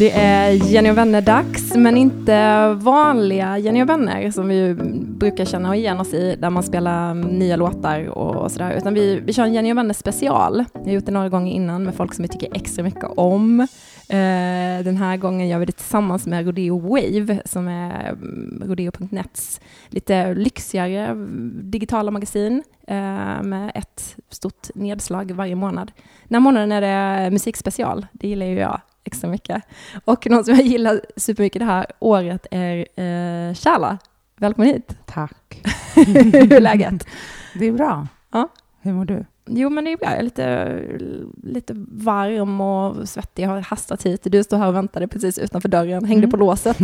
Det är Jenny och vänner-dags, men inte vanliga Jenny och vänner som vi brukar känna igen oss i, där man spelar nya låtar och sådär, utan vi, vi kör en Jenny och vänner special. Jag har gjort det några gånger innan med folk som vi tycker extra mycket om. Uh, den här gången gör vi det tillsammans med Rodeo Wave, som är mm, rodeo.nets lite lyxigare digitala magasin uh, med ett stort nedslag varje månad. Den här månaden är det musikspecial, det gillar ju jag extra mycket. Och någon som jag gillar supermycket det här året är uh, Kärla. Välkommen hit. Tack. Hur är läget? Det är bra. Ja. Hur mår du? Jo, men det är bra. Jag är lite, lite varm och svettig. Jag har hastat hit. Du står här och väntade precis utanför dörren, hängde mm. på låset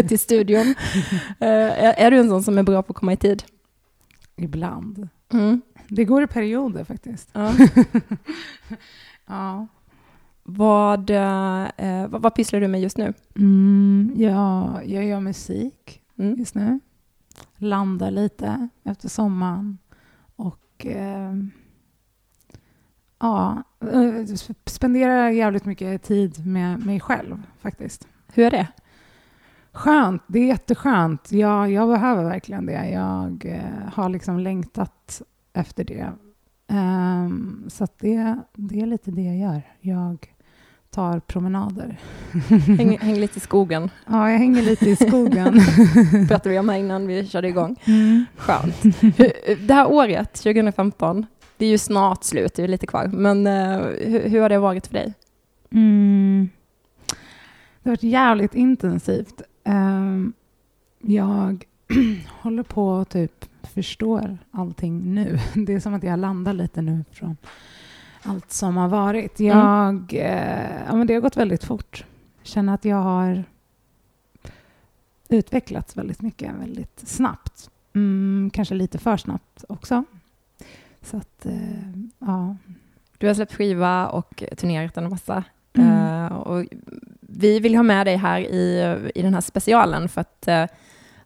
till studion. Uh, är, är, du en sån som är bra på att komma i tid? Ibland. Mm. Det går i perioder faktiskt. Ja. ja. Vad, uh, vad, vad pysslar du med just nu? Mm, ja, jag gör musik mm. just nu. Landar lite efter sommaren. Och... Uh, Ja, eh, spenderar jävligt mycket tid med mig själv faktiskt. Hur är det? Skönt, det är jätteskönt. Jag, jag behöver verkligen det. Jag eh, har liksom längtat efter det. Um, så det, det är lite det jag gör. Jag tar promenader. Hänger, hänger lite i skogen. Ja, jag hänger lite i skogen. pratade vi om här innan vi körde igång. Mm. Skönt. Det här året, 2015, det är ju snart slut, det är lite kvar. Men uh, hur, hur, har det varit för dig? Mm. Det har varit jävligt intensivt. Um, jag håller på att typ förstår allting nu. Det är som att jag landar lite nu från allt som har varit. Mm. Jag, mm. ja, men det har gått väldigt fort. Jag känner att jag har utvecklats väldigt mycket, väldigt snabbt. Mm, kanske lite för snabbt också. Så att, eh, ja. Du har släppt skiva och turnerat en massa. Mm. Uh, och vi vill ha med dig här i, i den här specialen för att uh,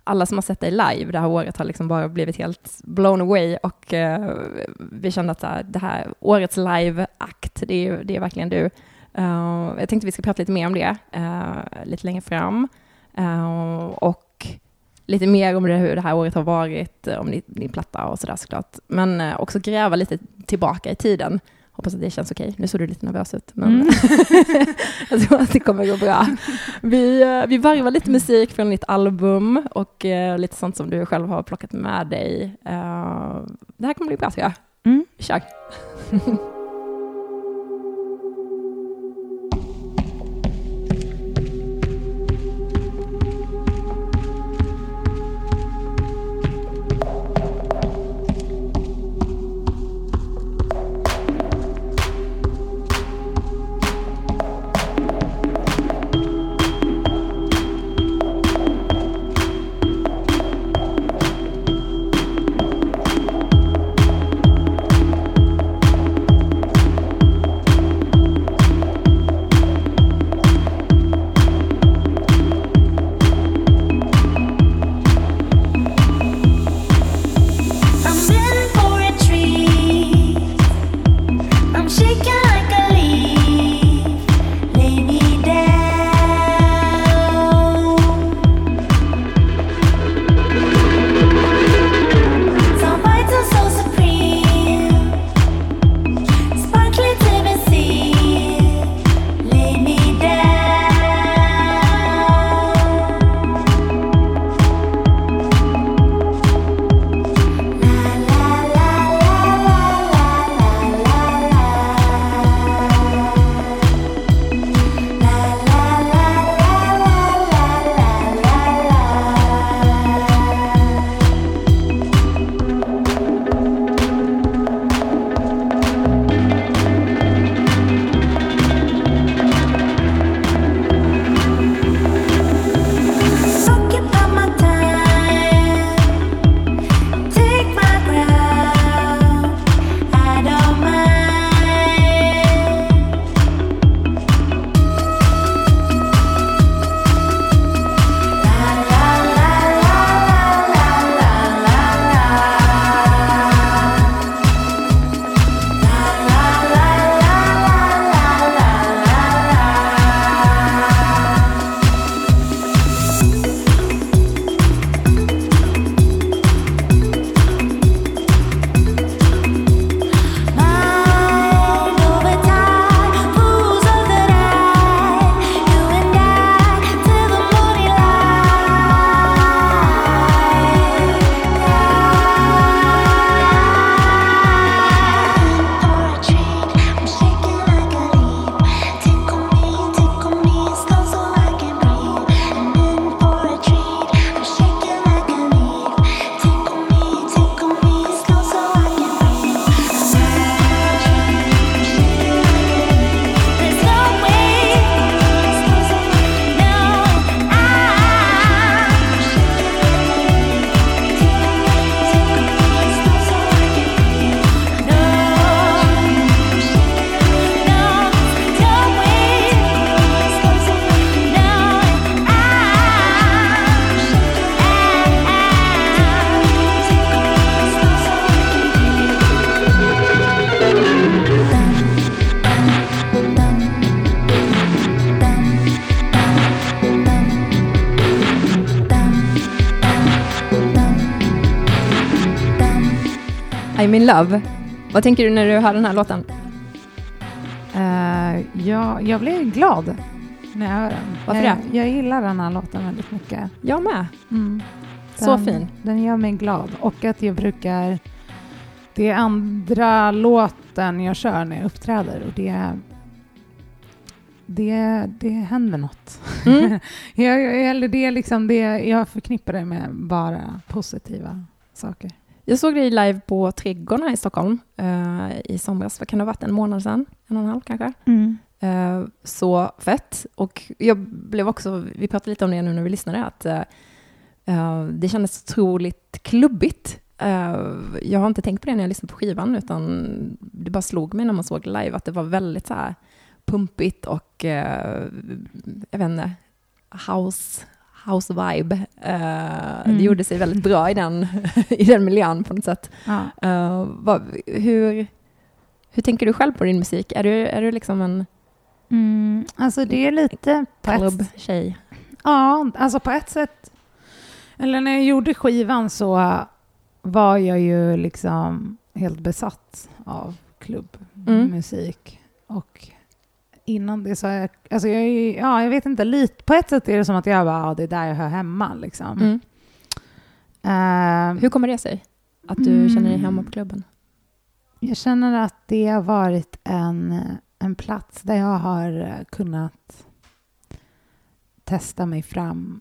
alla som har sett dig live det här året har liksom bara blivit helt blown away och uh, vi kände att uh, det här årets live-akt, det är, det är verkligen du. Eh, jag tänkte vi ska prata lite mer om det eh, lite längre fram. och lite mer om det, hur det här året har varit, om din, din platta och sådär såklart. Men också gräva lite tillbaka i tiden. Hoppas att det känns okej. Nu såg du lite nervös ut, men mm. jag tror att det kommer gå bra. Vi, eh, vi varvar lite musik från ditt album och uh, lite sånt som du själv har plockat med dig. Uh, det här kommer bli bra, tror jag. Mm. Kör! I'm in love. Vad tänker du när du hör den här låten? Uh, ja, jag blir glad när jag hör den. Varför jag, det? Jag gillar den här låten väldigt mycket. Jag med. Mm. Så Den- fin. Den gör mig glad. Och att jag brukar... Det är andra låten jag kör när jag uppträder och det... Det, det händer något. Mm. jag, jag- eller det är liksom det, jag förknippar det med bara positiva saker. Jag såg dig live på Trädgården här i Stockholm eh, i somras. Vad kan det ha varit? En månad sedan? En och en halv kanske? Eh, så fett. Och jag blev också, vi pratade lite om det nu när vi lyssnade, att eh, eh, det kändes otroligt klubbigt. Eh, jag har inte tänkt på det när jag lyssnade på skivan, utan det bara slog mig när man såg live, att det var väldigt så här pumpigt och, eh, jag vet inte, house, house vibe. Eh, Mm. Det gjorde sig väldigt bra i den, i den miljön på något sätt. Ja. Eh, vad, hur, hur tänker du själv på din musik? Är du, är du liksom en Mm, alltså det är lite klubbtjej? Ja, alltså på ett sätt. Eller när jag gjorde skivan så var jag ju liksom helt besatt av klubbmusik. Och innan det så har jag, alltså jag, är- ja, jag vet inte, lite, på ett sätt är det som att jag bara, ja, det är där jag hör hemma liksom. Mm. Eh, Hur kommer det sig? Att du Mm. känner dig hemma på klubben? Jag känner att det har varit en, en plats där jag har kunnat testa mig fram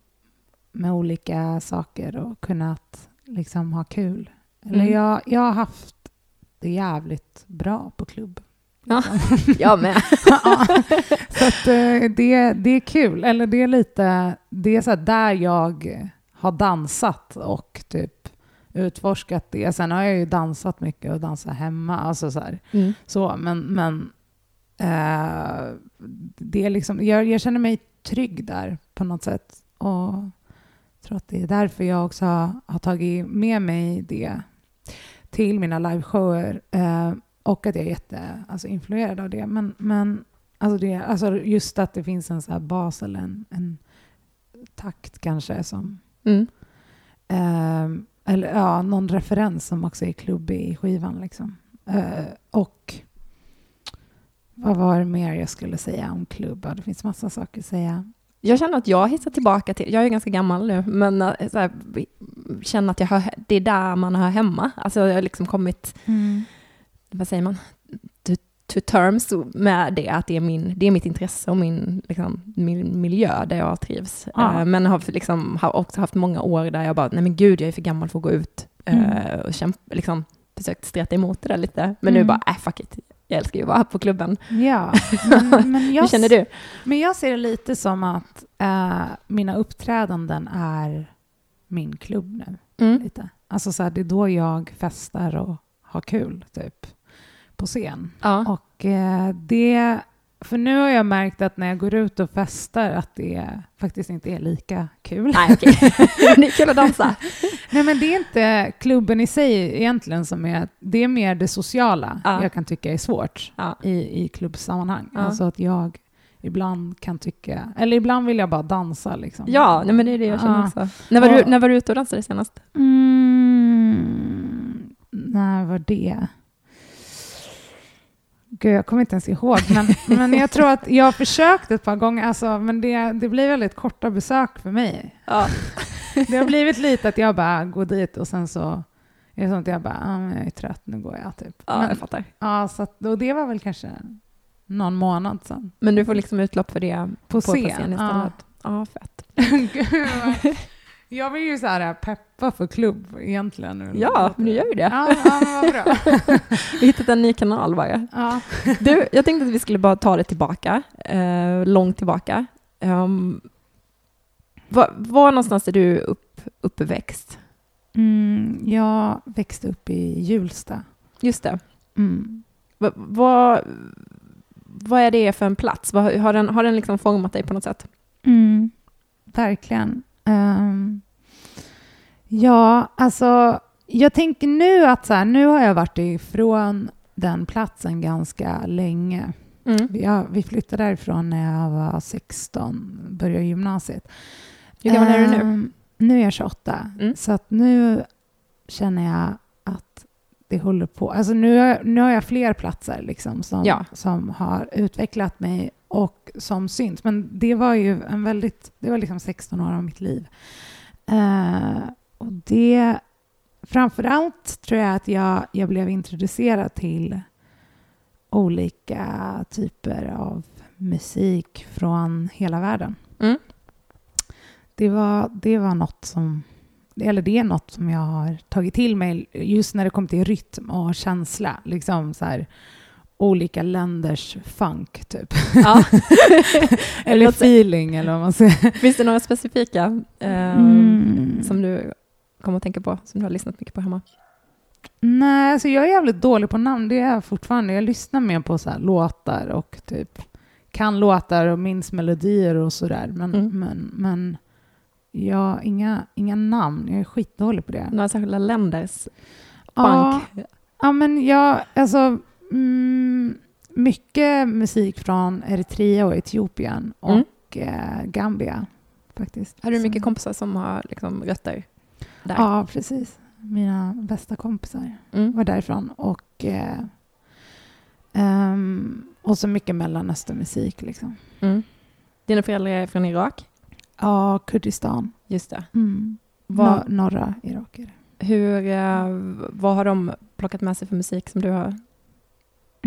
med olika saker och kunnat liksom ha kul. Eller Mm. jag, jag har haft det jävligt bra på klubb. Ja. Jag med. Ja, så att eh, det, det är kul. Eller det är lite, det är så där jag har dansat och typ utforskat det. Sen har jag ju dansat mycket och dansat hemma. Alltså så, Mm. så men, men eh, det är liksom, jag, jag känner mig trygg där på något sätt. Och tror att det är därför jag också har, har tagit med mig det till mina liveshower. Eh, och att jag är jätte, alltså, influerad av det. Men, men alltså det, alltså just att det finns en så här bas eller en, en takt kanske som... Mm. Eh, eller ja, någon referens som också är klubbig i skivan. Liksom. Eh, och vad var det mer jag skulle säga om klubb? Ja, Det finns massa saker att säga. Jag känner att jag hittar tillbaka till, jag är ganska gammal nu, men eh, så här, känner att jag hör, det är där man hör hemma. Alltså jag har liksom kommit, vad säger man, to, to terms med det, att det är, min, det är mitt intresse och min, liksom, min miljö där jag trivs. Ja. Eh, men har liksom, har också haft många år där jag bara, nej men gud, jag är för gammal för att gå ut eh, Mm. och kämpa, liksom, försökt streta emot det där lite. Men nu Mm. bara, äh fuck it, jag älskar ju att vara på klubben. Ja, men, men jag Hur känner du? Men jag ser det lite som att eh, mina uppträdanden är min klubb nu. Mm. Lite. Alltså så här, det är då jag festar och har kul, typ, på scen. Ja. Och eh, det... För nu har jag märkt att när jag går ut och festar att det faktiskt inte är lika kul. Nej, okej. det är kul att dansa. Nej, men det är inte klubben i sig egentligen som är... Det är mer det sociala Ja. jag kan tycka är svårt Ja. i, i klubbsammanhang. Ja. Alltså att jag ibland kan tycka... Eller ibland vill jag bara dansa liksom. Ja, nej, men det är det jag känner Ja. också. När var, du, när var du ute och dansade senast? Mm, när var det? Gud, jag kommer inte ens ihåg. Men, men jag tror att jag har försökt ett par gånger, alltså, men det, det blir väldigt korta besök för mig. Ja. Det har blivit lite att jag bara går dit och sen så är det att jag bara, ah, men jag är trött, nu går jag. Typ. Ja, men, jag fattar. ja, så att, och det var väl kanske någon månad sedan. Men du får liksom utlopp för det På, på, på scen istället. Ja, fett. Gud, jag vill ju så här peppa för klubb egentligen. Ja, men du gör ju det. Ja, ja vad bra. Vi hittat en ny kanal bara. Ja. Du, jag tänkte att vi skulle bara ta det tillbaka, eh, långt tillbaka. Um, var, var någonstans är du upp, uppväxt? Mm, jag växte upp i Hjulsta. Just det. Mm. Va- Vad, vad är det för en plats? Vad, har den, har den liksom format dig på något sätt? Mm. Verkligen. Ehm, ja, alltså jag tänker nu att så här, nu har jag varit ifrån den platsen ganska länge. Mm. Vi, har, vi flyttade därifrån när jag var 16, började gymnasiet. Hur gammal är du nu? Ehm, nu är jag 28. Mm. Så att nu känner jag att det håller på. Alltså nu, nu har jag fler platser liksom som, Ja. som har utvecklat mig och som syns. Men det var ju en väldigt, det var liksom 16 år av mitt liv. Eh, och det, framförallt tror jag att jag, jag blev introducerad till olika typer av musik från hela världen. Mm. Det var, det var något som, eller det är något som jag har tagit till mig just när det kommer till rytm och känsla. Liksom så här, olika länders funk, typ. Ja. eller feeling, eller vad man säger. Finns det några specifika eh, Mm. som du kommer att tänka på, som du har lyssnat mycket på hemma? Nej, alltså jag är jävligt dålig på namn. Det är jag fortfarande. Jag lyssnar mer på så här låtar och typ kan låtar och minns melodier och sådär. Men, Mm. men, men jag inga, inga namn. Jag är skitdålig på det. Några särskilda länders Ja, funk? ja, men jag, alltså mm, mycket musik från Eritrea och Etiopien och Mm. eh, Gambia faktiskt. Har du mycket kompisar som har liksom rötter där? Ja, precis. Mina bästa kompisar. Mm. var därifrån. Och, eh, ehm, och så mycket Mellanösternmusik. Liksom. Mm. Dina föräldrar är från Irak? Ja, Kurdistan. Just det. Mm. Nor- norra Irak är det. Hur, eh, vad har de plockat med sig för musik som du har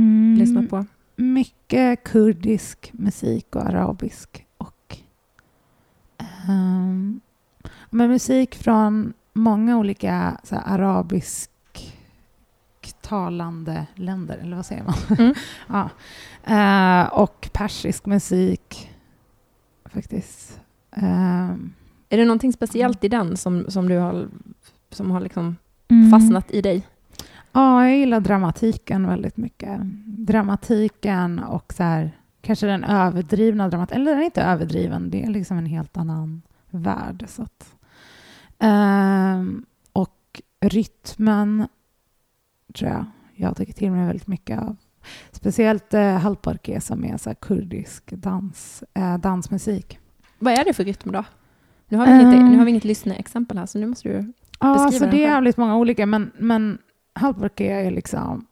Mm. lyssnat på? Mycket kurdisk musik och arabisk. Och, ehm, men musik från många olika så här, arabisk talande länder, eller vad säger man? Mm. ja. Eh, och persisk musik, faktiskt. Ehm, Är det någonting speciellt i den som, som du har, som har liksom mm. fastnat i dig? Ja, jag gillar dramatiken väldigt mycket. Dramatiken och så här, kanske den överdrivna dramatiken. Eller den är inte överdriven, det är liksom en helt annan värld. Så att, Ehm, och rytmen tror jag jag tagit till mig väldigt mycket av. Speciellt eh, halparke som är så kurdisk dans, eh, dansmusik. Vad är det för rytm då? Nu har vi Ehm. nu har vi inget lyssnarexempel här, så nu måste du... Ja, Beskriva alltså det är jävligt många olika, men, men halparke är liksom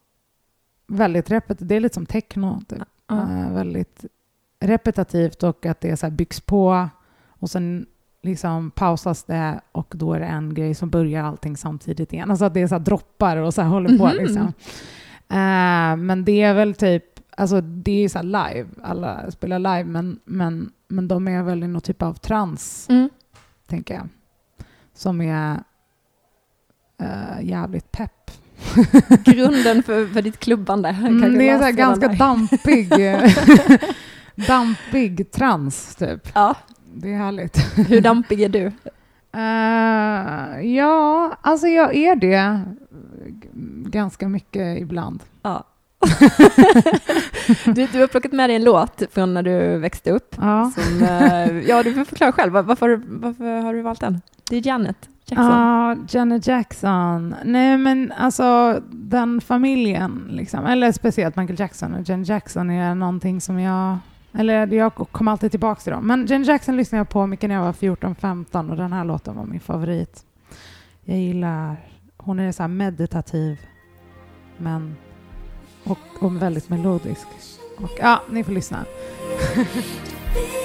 väldigt repetitivt. Det är lite som techno, typ. Eh, väldigt repetitivt och att det så byggs på och sen liksom pausas det och då är det en grej som börjar allting samtidigt igen. Alltså att det är så här droppar och så här håller på Mhm. liksom. Eh, men det är väl typ, alltså det är så live, alla spelar live men, men, men de är väl i någon typ av trans, Mm. tänker jag. Som är eh, jävligt pepp. Grunden för, för ditt klubbande. Mm, det är så ganska dampig, dampig trans typ. Ja, Det är härligt. hur dampig är du? Eh, ja, alltså jag är det ganska mycket ibland. Ja. du, du har plockat med dig en låt från när du växte upp. Ja. Som, eh, ja, du får förklara själv. Var- Varför, varför har du valt den? Det är Janet Jackson. Ja, Janet Jackson. Nej, men alltså den familjen, liksom. eller speciellt Michael Jackson och Janet Jackson är någonting som jag... Eller jag kommer alltid tillbaka till dem. Men Janet Jackson lyssnade jag på mycket när jag var 14-15 och den här låten var min favorit. Jag gillar... Hon är så här meditativ, men... Och, och väldigt melodisk. Och ja, ni får lyssna.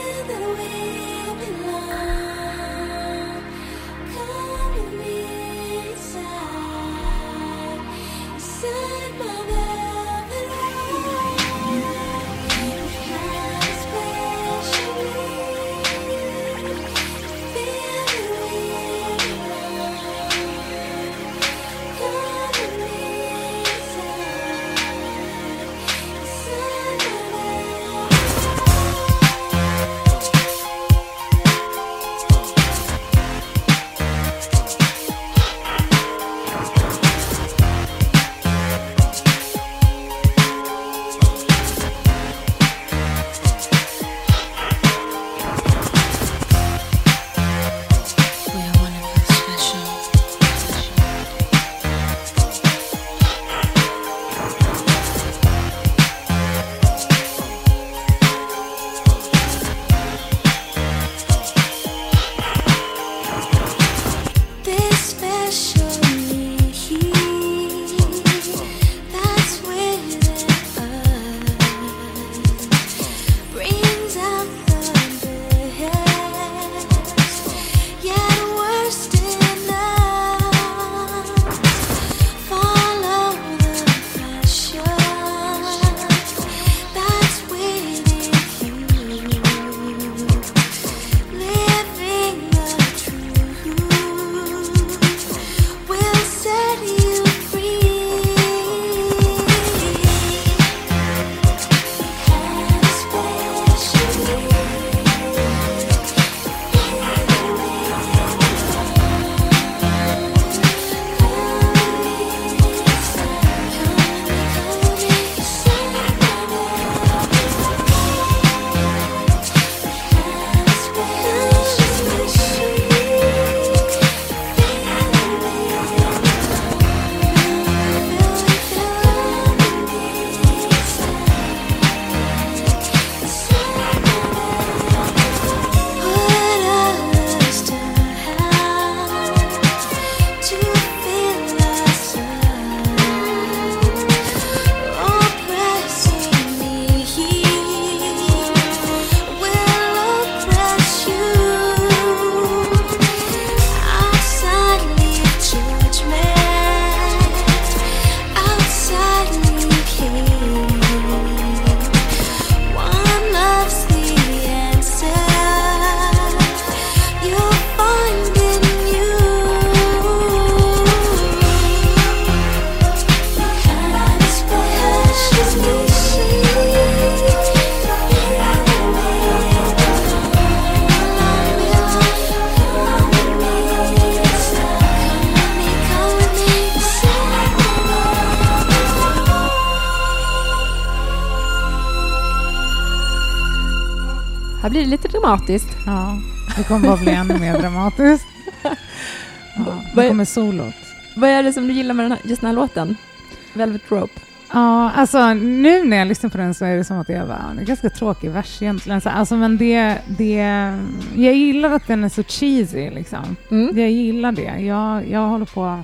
dramatiskt. Ja, det kommer bara bli ännu mer dramatiskt. Ja, är- kommer solot. Vad är det som du gillar med den här, just den här låten? Velvet Rope. Ja, alltså nu när jag lyssnar på den så är det som att jag bara, det är ganska tråkig vers egentligen. Så, alltså, men det, det, jag gillar att den är så cheesy liksom. Mm. Jag gillar det. Jag, jag håller på...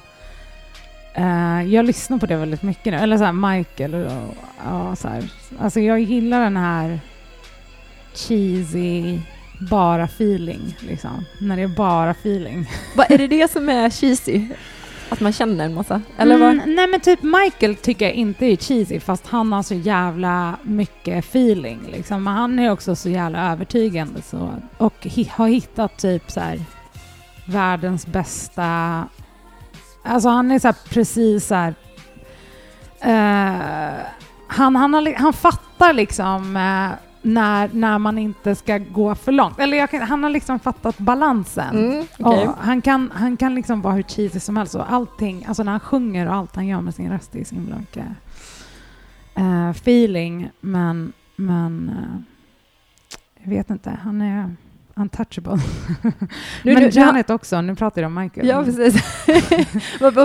eh, jag lyssnar på det väldigt mycket nu. Eller så här Michael och, ja, så här. Alltså jag gillar den här cheesy, bara feeling liksom. När det är bara feeling. Vad är det det som är cheesy? Att man känner en massa? Eller vad? Mm, nej men typ Michael tycker jag inte är cheesy fast han har så jävla mycket feeling liksom. Men han är också så jävla övertygande så. Och hi- har hittat typ så här världens bästa... Alltså han är så här precis så här... eh, han, han, har, han fattar liksom eh, när, när man inte ska gå för långt. Eller kan, han har liksom fattat balansen. Mm. Ja, han, kan, han kan liksom vara hur cheesy som helst och allting, alltså när han sjunger och allt han gör med sin röst är så himla mycket eh, feeling, men, men eh, jag vet inte, han är untouchable. Nu- men nu- Janet också, nu pratar jag om Michael. Ja, precis.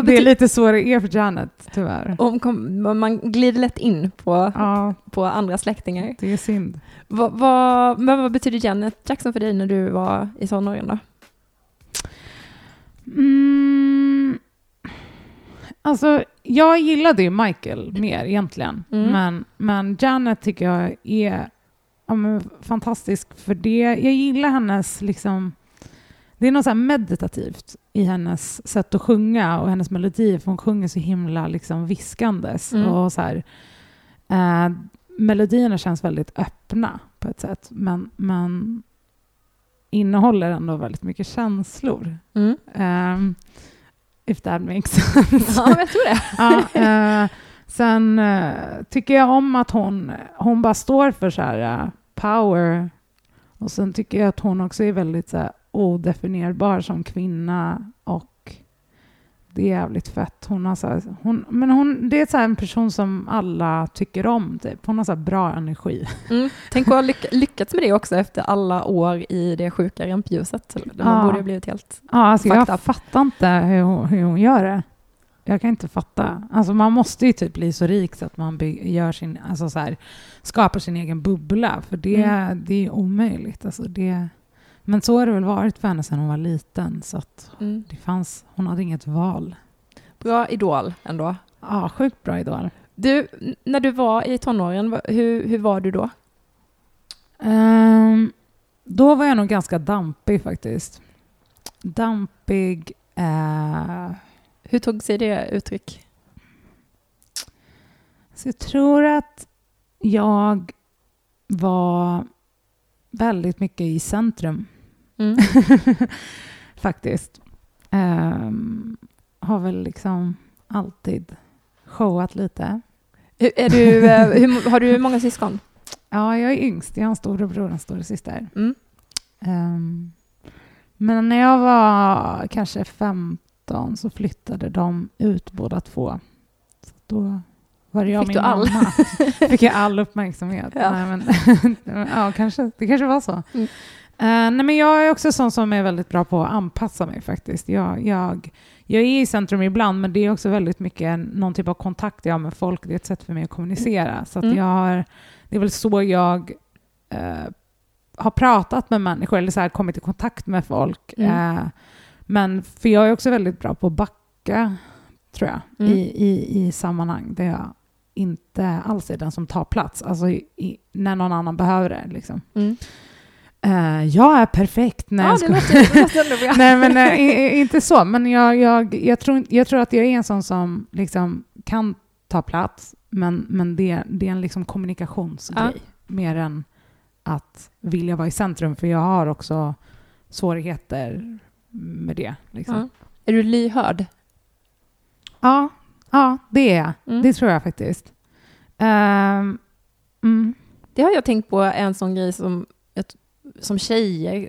det är lite så det är för Janet, tyvärr. om kom, man glider lätt in på, Ja, på andra släktingar. det är synd. Vad, vad, men vad betyder Janet Jackson för dig när du var i tonåren då? Mm, alltså, jag gillade ju Michael mer egentligen. Mm. Men, men Janet tycker jag är ja, men, fantastisk för det. Jag gillar hennes liksom... Det är något så meditativt i hennes sätt att sjunga och hennes melodier, för hon sjunger så himla liksom viskandes. Mm. Och så här, eh, melodierna känns väldigt öppna på ett sätt, men, men innehåller ändå väldigt mycket känslor. Mm. Um, if that makes sense. Ja, jag tror det. ja, eh, sen eh, tycker jag om att hon, hon bara står för så här eh, power. Och sen tycker jag att hon också är väldigt så här, odefinierbar som kvinna och det är jävligt fett. Hon har så här, hon, men hon, det är så en person som alla tycker om. Typ. Hon har så bra energi. Mm. Tänk att ha lyck- lyckats med det också efter alla år i det sjuka rampljuset. Man Ja. borde ha blivit helt... Ja, alltså jag fattar inte hur hon, hur hon gör det. Jag kan inte fatta. Alltså man måste ju typ bli så rik så att man gör sin, alltså så här, skapar sin egen bubbla. För det, Mm. det är omöjligt. Alltså det, men så har det väl varit för henne sedan hon var liten. Så att Mm. det fanns, hon hade inget val. Bra idol ändå. Ja, sjukt bra idol. Du, när du var i tonåren, hur, hur var du då? Ehm, då var jag nog ganska dampig faktiskt. Dampig. eh, Hur tog sig det uttryck? Så jag tror att jag var väldigt mycket i centrum Mm. faktiskt. Ehm, har väl liksom alltid showat lite. Är du, eh, hur, har du många syskon? Ja, jag är yngst. Jag har en storebror och en storasyster. Mm. Ehm, men när jag var kanske 15 så flyttade de ut båda två. Så då var jag Fick min du all? mamma. Fick jag all uppmärksamhet. Ja. Nej, men, ja, kanske. Det kanske var så. Mm. Eh, nej, men jag är också sån som är väldigt bra på att anpassa mig faktiskt. Jag, jag, jag är i centrum ibland, men det är också väldigt mycket någon typ av kontakt jag har med folk. Det är ett sätt för mig att kommunicera. Så att Mm. jag har, det är väl så jag eh, har pratat med människor eller så här, kommit i kontakt med folk. Mm. Eh, men för jag är också väldigt bra på att backa, tror jag, Mm. i, i, i sammanhang där jag inte alls är den som tar plats. Alltså i, när någon annan behöver det. Liksom. Mm. Eh, jag är perfekt. när Ja, jag det låter. Nej, men eh, i- i- inte så. Men jag, jag, jag, tror, jag tror att jag är en sån som liksom kan ta plats, men, men det, det är en liksom kommunikationsgrej mer än att vilja vara i centrum, för jag har också svårigheter med det. Liksom. Ja. Är du lyhörd? Ja, ja, det är jag. Mm. Det tror jag faktiskt. Ehm, mm. Det har jag tänkt på en sån grej som, som tjejer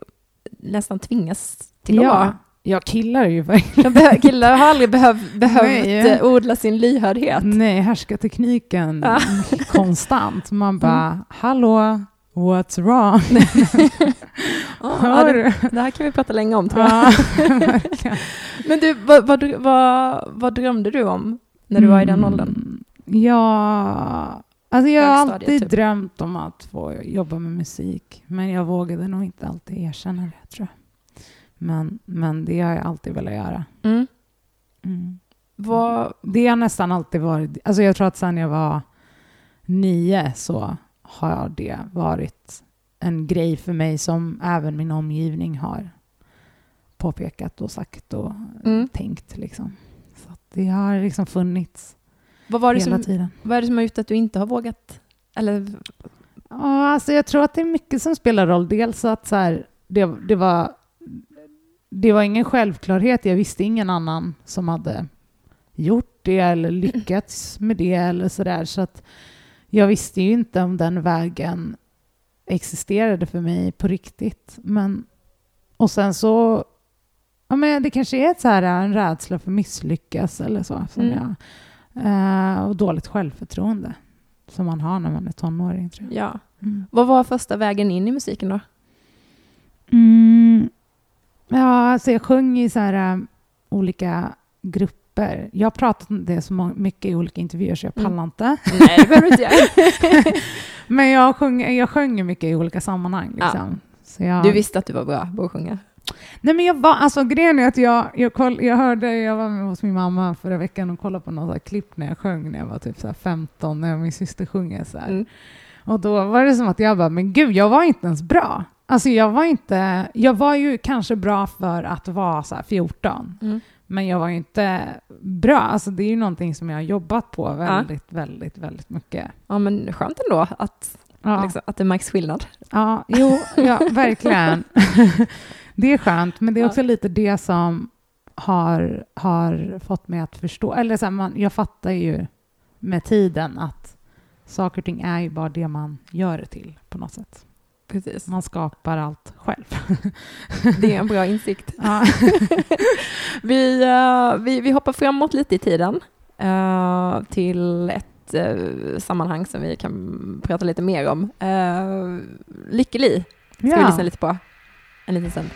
nästan tvingas till att Ja, vara. jag killar ju verkligen. Killar har aldrig behöv, behövt Nej. odla sin lyhördhet. Nej, härskartekniken Ja. konstant. Man bara, hallå, What's wrong? Hör det, det här kan vi prata länge om tror jag. Men du, vad, vad, vad, vad drömde du om när du var i den Mm. åldern? Ja, alltså jag har alltid typ. drömt om att få jobba med musik. Men jag vågade nog inte alltid erkänna det, tror jag. Men, men det har jag alltid velat göra. Mm. Mm. Vad, Det har nästan alltid varit... Alltså jag tror att sen jag var nio så har det varit en grej för mig som även min omgivning har påpekat och sagt och Mm. tänkt. Liksom. Så att det har liksom funnits vad, var det hela som, tiden. vad är det som har gjort att du inte har vågat? Eller, Ja, alltså jag tror att det är mycket som spelar roll. Dels att så här, det, det, var, det var ingen självklarhet. Jag visste ingen annan som hade gjort det eller lyckats med det eller sådär. Så att jag visste ju inte om den vägen existerade för mig på riktigt. Men, och sen så, ja men det kanske är ett så här, en rädsla för misslyckas eller så. Som Mm. jag, eh, och dåligt självförtroende som man har när man är tonåring. Tror jag. ja. Mm. Vad var första vägen in i musiken då? Mm. Ja, alltså jag sjöng i så här, um, olika grupper. Jag har pratat om det så mycket i olika intervjuer så jag Mm. pallar inte. Nej, det behöver inte göra. Men jag sjöng, jag sjöng mycket i olika sammanhang. Ja. Liksom. Så jag, Du visste att du var bra på att sjunga? Nej men jag var, alltså grejen är att jag, jag, koll, jag hörde, jag var hos min mamma förra veckan och kollade på några klipp när jag sjöng när jag var typ så här 15, när min syster sjunger så. Mm. Och då var det som att jag bara, men gud, jag var inte ens bra. Alltså jag var inte, jag var ju kanske bra för att vara så här 14. Mm. Men jag var ju inte bra. Alltså det är ju någonting som jag har jobbat på väldigt, väldigt, väldigt mycket. Ja, men skönt ändå att, Ja, liksom, att det märks skillnad. ja jo, ja, verkligen. det är skönt, men det är Ja. också lite det som har, har fått mig att förstå. Eller så här, man, jag fattar ju med tiden att saker och ting är ju bara det man gör det till på något sätt. Precis. Man skapar allt själv. Det är en bra insikt. Ja. Vi, eh, vi, vi hoppar framåt lite i tiden eh, till ett eh, sammanhang som vi kan prata lite mer om. Uh, Lykkeli ska vi Ja. lyssna lite på en liten stund.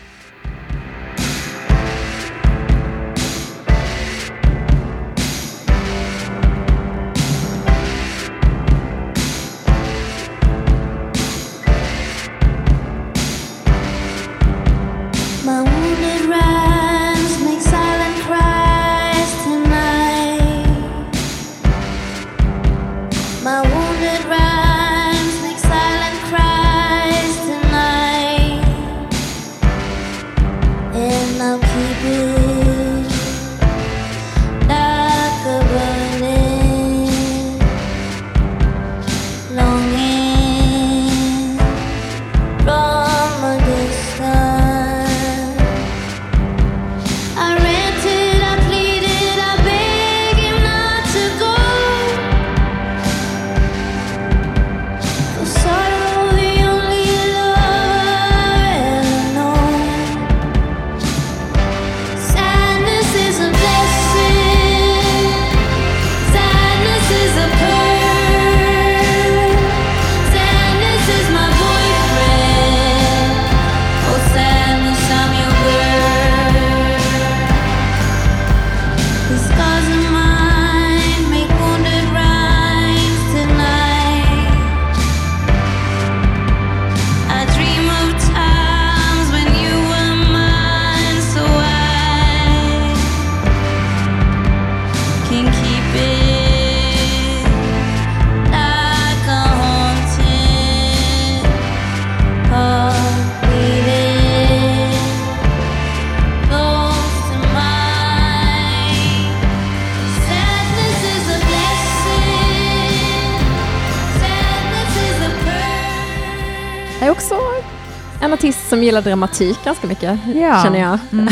Gillar dramatik ganska mycket, Ja. känner jag. Mm.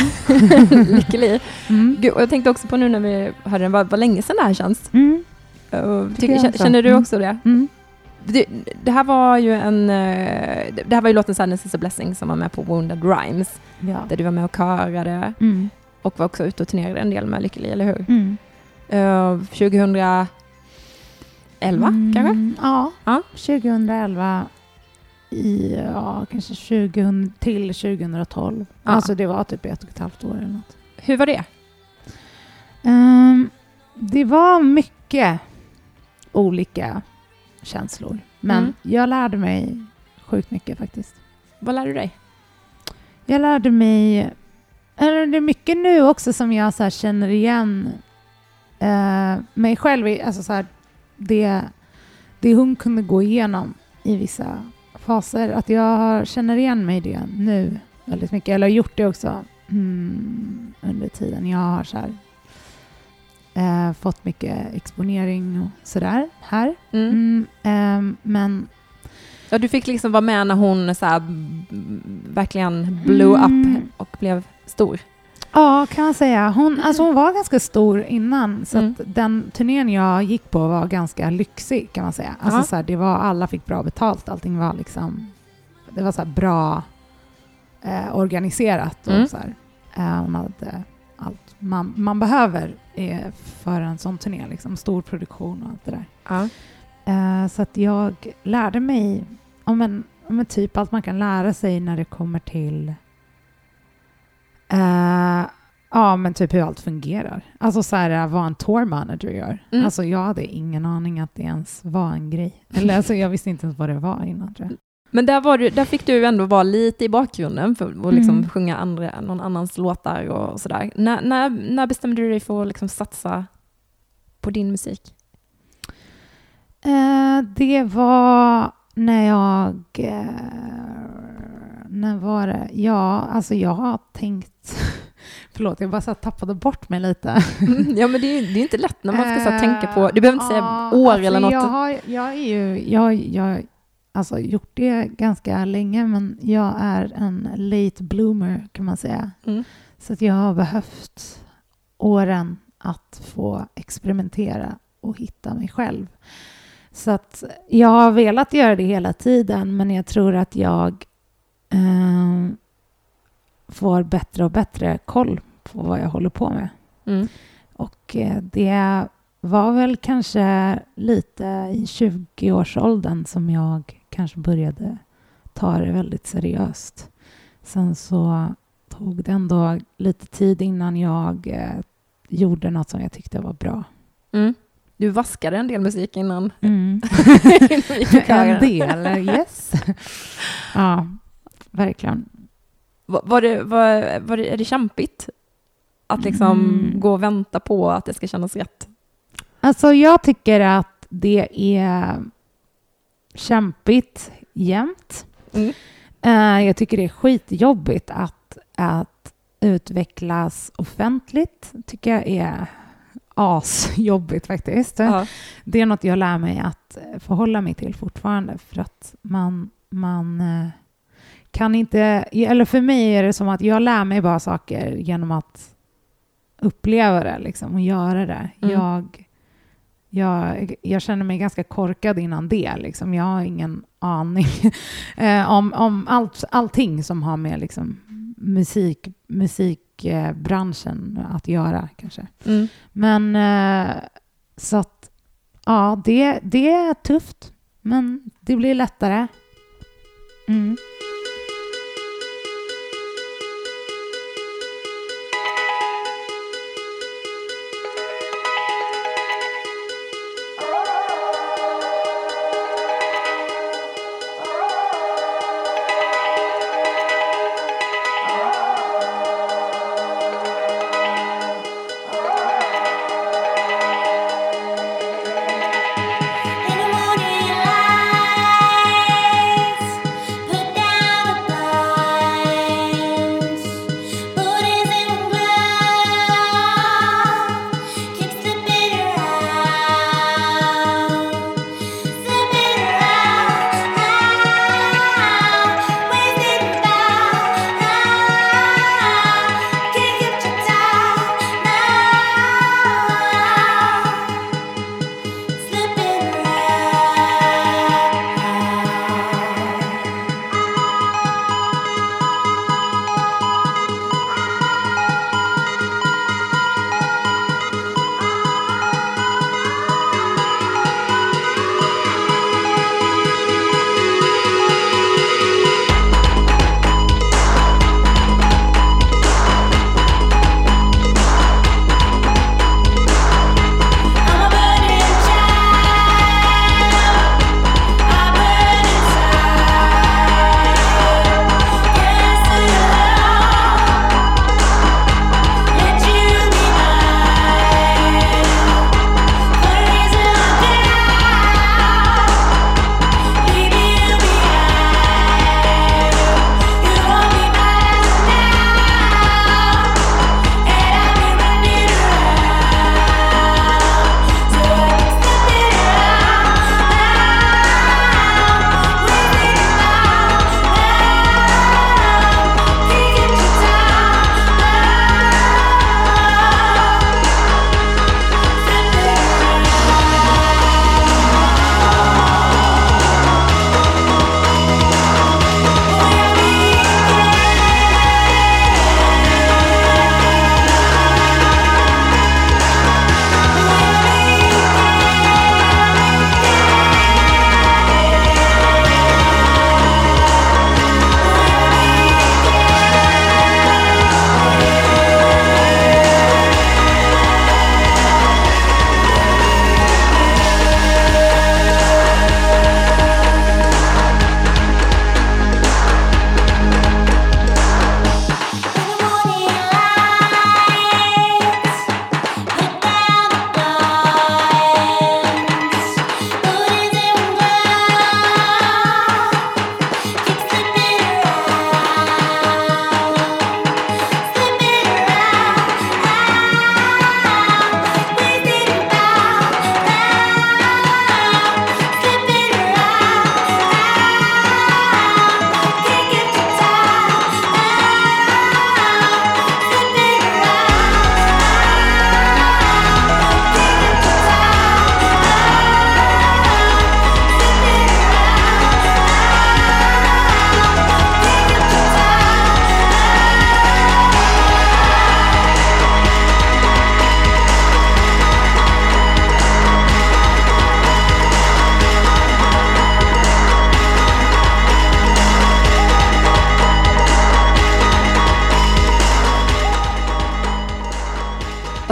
Lykkeli. Mm. Gud, och jag tänkte också på nu när vi hörde den, vad, vad länge sedan det här känns. Mm. Tycker känner du Mm. också det? Mm. det? Det här var ju en, eh, det här var ju låten Sadness is a blessing som var med på Wounded Rhymes, Ja. där du var med och körade Mm. och var också ute och turnerade en del med Lykkeli, eller hur? Mm. Uh, 2011 kanske? Mm, Ja, Ja. 2011 i ja, kanske 2000 till 2012. Ja. Alltså det var typ ett och ett halvt år eller något. Hur var det? Ehm, det var mycket olika känslor. Men Mm. jag lärde mig sjukt mycket faktiskt. Vad lärde du dig? Jag lärde mig... Eller det är mycket nu också som jag så känner igen eh, mig själv. Alltså så här, det, det hon kunde gå igenom i vissa faser. Att jag känner igen mig i det nu väldigt mycket. Eller har gjort det också mm, under tiden. Jag har så här, eh, fått mycket exponering och sådär här. Mm. Mm, ehm, men Ja, du fick liksom vara med när hon så här, b- verkligen blew Mm. up och blev stor. Ja, kan man säga. Hon, alltså hon var ganska stor innan, så Mm. den turnén jag gick på var ganska lyxig, kan man säga. Alltså Ja. så här, det var, alla fick bra betalt, allting var liksom... Det var så här bra eh, organiserat och Mm. så här. Eh, hon hade allt man, man behöver eh, för en sån turné, liksom stor produktion och allt det där. Ja. Eh, så att jag lärde mig om en, om en typ allt man kan lära sig när det kommer till eh, ja, men typ hur allt fungerar. Alltså så här, vad en tour manager gör. Mm. Alltså jag hade ingen aning att det ens var en grej. Eller alltså jag visste inte ens vad det var innan tror jag. Men där, var du, där fick du ändå vara lite i bakgrunden för att liksom Mm. sjunga andra, någon annans låtar och sådär. När, när, när bestämde du dig för att liksom satsa på din musik? Eh, det var när jag... Eh, när var det? Ja, alltså jag har tänkt... Förlåt, jag bara så tappade bort mig lite. Mm, ja, men det är det är inte lätt när man ska så tänka på, du behöver inte säga Ja, år alltså eller något. Jag har, jag är ju, jag, jag alltså gjort det ganska länge, men jag är en late bloomer kan man säga. Mm. Så att jag har behövt åren att få experimentera och hitta mig själv. Så att jag har velat göra det hela tiden, men jag tror att jag eh, får bättre och bättre koll på vad jag håller på med. Mm. Och eh, det var väl kanske lite i 20-årsåldern som jag kanske började ta det väldigt seriöst. Sen så tog det ändå lite tid innan jag eh, gjorde något som jag tyckte var bra. Mm. Du vaskade en del musik innan, Mm. innan en del, yes. ja, verkligen. Var, var, det, var, var det, är det kämpigt? Att liksom Mm. gå och vänta på att det ska kännas rätt? Alltså jag tycker att det är kämpigt jämt. Mm. Eh, jag tycker det är skitjobbigt att, att utvecklas offentligt. tycker jag är asjobbigt faktiskt. Ja. Det är något jag lär mig att förhålla mig till fortfarande för att man, man eh, kan inte... Eller för mig är det som att jag lär mig bara saker genom att uppleva det liksom, och göra det. Mm. Jag, jag, jag känner mig ganska korkad innan det. Liksom. Jag har ingen aning eh, om, om allt, allting som har med liksom, musik, musikbranschen att göra kanske. Mm. Men eh, så att ja, det, det är tufft, men det blir lättare. Mm.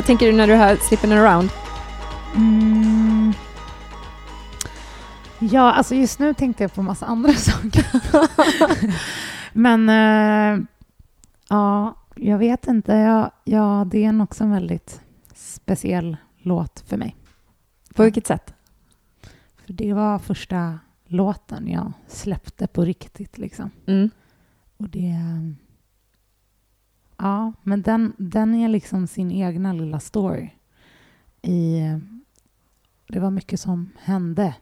Vad tänker du när du hör Slipping Around? Mm. Ja, alltså just nu tänkte jag på massa andra saker. Men eh, ja, jag vet inte. Ja, ja, det är också en väldigt speciell låt för mig. På vilket sätt? För det var första låten jag släppte på riktigt. Liksom. Mm. Och det... Ja, men den, den är liksom sin egna lilla story. I, det var mycket som hände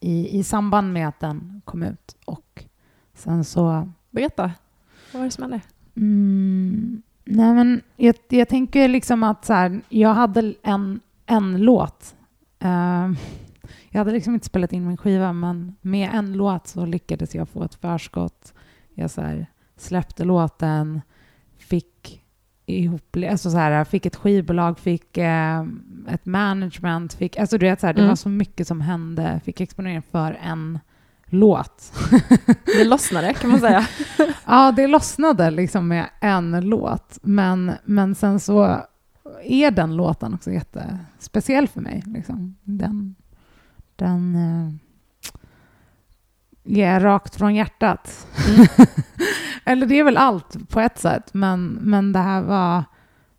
i, i samband med att den kom ut. Och sen så... Berätta. Vad var det som hände? Mm, nej, men jag, jag tänker liksom att så här, jag hade en, en låt. Eh, jag hade liksom inte spelat in min skiva, men med en låt så lyckades jag få ett förskott. Jag så här, släppte låten, fick ihop, alltså så här, fick ett skivbolag, fick eh, ett management, fick, alltså du vet så här, det Mm. var så mycket som hände, fick exponering för en låt. Det lossnade kan man säga. Ja, det lossnade liksom med en låt. Men, men sen så är den låten också jättespeciell för mig. Liksom. Den, den eh, är rakt från hjärtat. Mm. Eller det är väl allt på ett sätt. Men, men det här var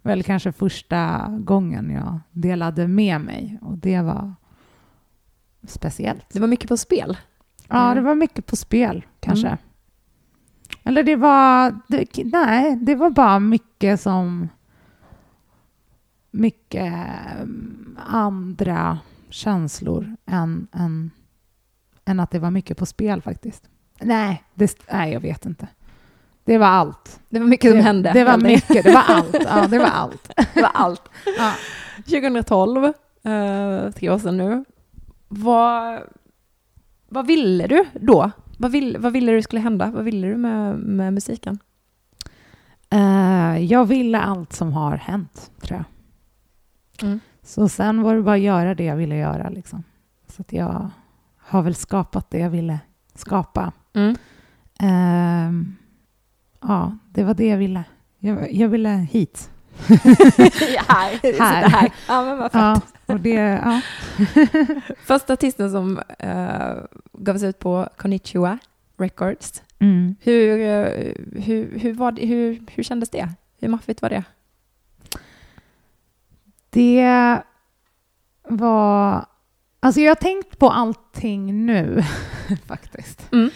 väl kanske första gången jag delade med mig. Och det var speciellt. Det var mycket på spel. Ja, Mm. det var mycket på spel kanske. Mm. Eller det var... Det, nej, det var bara mycket som... Mycket mm, andra känslor än, än, än att det var mycket på spel faktiskt. Nej, det, nej, jag vet inte. Det var allt. Det var mycket som det, hände. Det var mycket. Det var allt. Ja, det var allt. Det var allt. Ja. 2012, eh, tre år sedan nu. Vad, vad ville du då? Vad, vill, vad ville du skulle hända? Vad ville du med, med musiken? Eh, jag ville allt som har hänt, tror jag. Mm. Så sen var det bara att göra det jag ville göra. Liksom. Så att jag har väl skapat det jag ville skapa. Mm. Ehm, ja, det var det jag ville. Jag, jag ville hit. här. Här. här. Ja, men vad fett. Ja, och det, ja. Första artisten som uh, gavs ut på Konnichiwa Records. Mm. Hur, eh, hur, hur, var det, hur, hur kändes det? Hur maffigt var det? Det var... Alltså jag har tänkt på allting nu, faktiskt. Mm.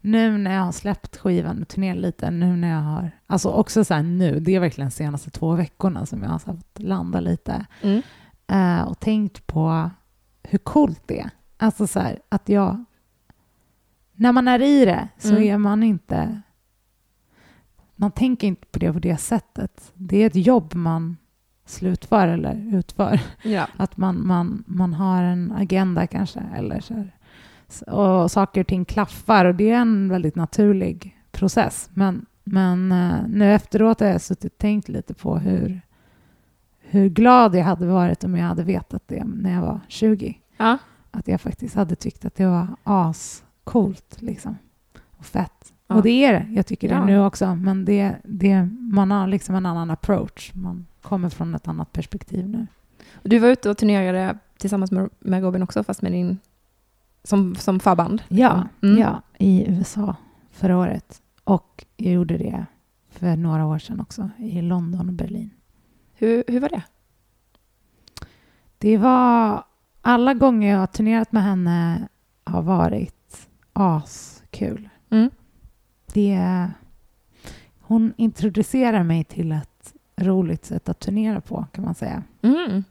Nu när jag har släppt skivan och turnerat lite, nu när jag har... Alltså också så här nu, det är verkligen de senaste två veckorna som jag har fått landa lite. Mm. eh, och tänkt på hur coolt det är. Alltså så här, att jag... När man är i det så Mm. är man inte... Man tänker inte på det på det sättet. Det är ett jobb man slutför eller utför. Ja. Att man, man, man har en agenda kanske. Eller så här. Och saker och ting klaffar. Och det är en väldigt naturlig process. Men, men eh, nu efteråt har jag suttit och tänkt lite på hur, hur glad jag hade varit om jag hade vetat det när jag var 20. ja. Att jag faktiskt hade tyckt att det var ascoolt liksom. Och fett. Ja. Och det är det. Jag tycker Ja. det nu också. Men det, det, man har liksom en annan approach. Man kommer från ett annat perspektiv nu. Du var ute och turnerade tillsammans med, med Robin också, fast med din... Som, som förband. Ja, Mm. ja, i USA förra året. Och jag gjorde det för några år sedan också i London och Berlin. Hur, hur var det? Det var... Alla gånger jag har turnerat med henne har varit askul. Mm. Det, hon introducerar mig till ett roligt sätt att turnera på, kan man säga. Mm.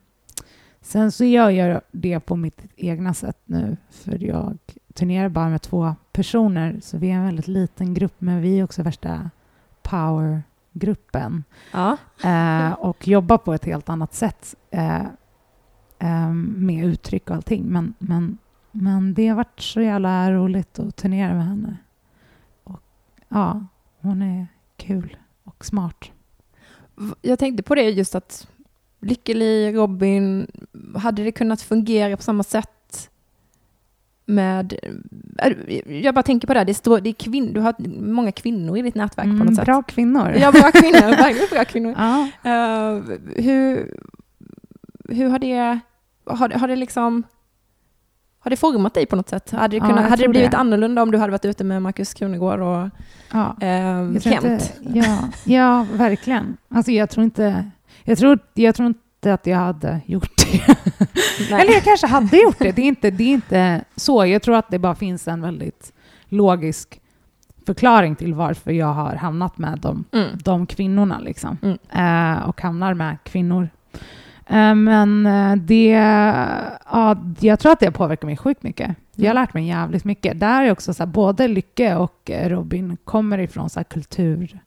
Sen så gör jag det på mitt egna sätt nu, för jag turnerar bara med två personer, så vi är en väldigt liten grupp, men vi är också värsta powergruppen Ja. eh, och jobbar på ett helt annat sätt eh, eh, med uttryck och allting. Men, men, men det har varit så jävla roligt att turnera med henne. Och, ja, hon är kul och smart. Jag tänkte på det just att Lykkeli, Robin, hade det kunnat fungera på samma sätt med... äh, Jag bara tänker på det, här, det, står, det är kvinn, du har många kvinnor i ditt nätverk på något sätt. Mm, bra kvinnor. Ja, bra kvinnor, verkligen bra kvinnor. Ja. Eh, hur, hur har det, har, har det liksom, har det format dig på något sätt? Hade det, Ja, kunnat, jag hade det blivit det. annorlunda om du hade varit ute med Markus Krunegård och Ja. eh, Kent? inte, ja, ja, verkligen. Alltså jag tror inte... Jag tror, jag tror inte att jag hade gjort det. Eller jag kanske hade gjort det. Det är, inte, det är inte så. Jag tror att det bara finns en väldigt logisk förklaring till varför jag har hamnat med de, Mm. de kvinnorna. Liksom. Mm. Eh, och hamnar med kvinnor. Eh, men eh, det... Ja, jag tror att det har påverkat mig sjukt mycket. Jag har lärt mig jävligt mycket. Där är också så här, både Lycke och Robin kommer ifrån så här kultur,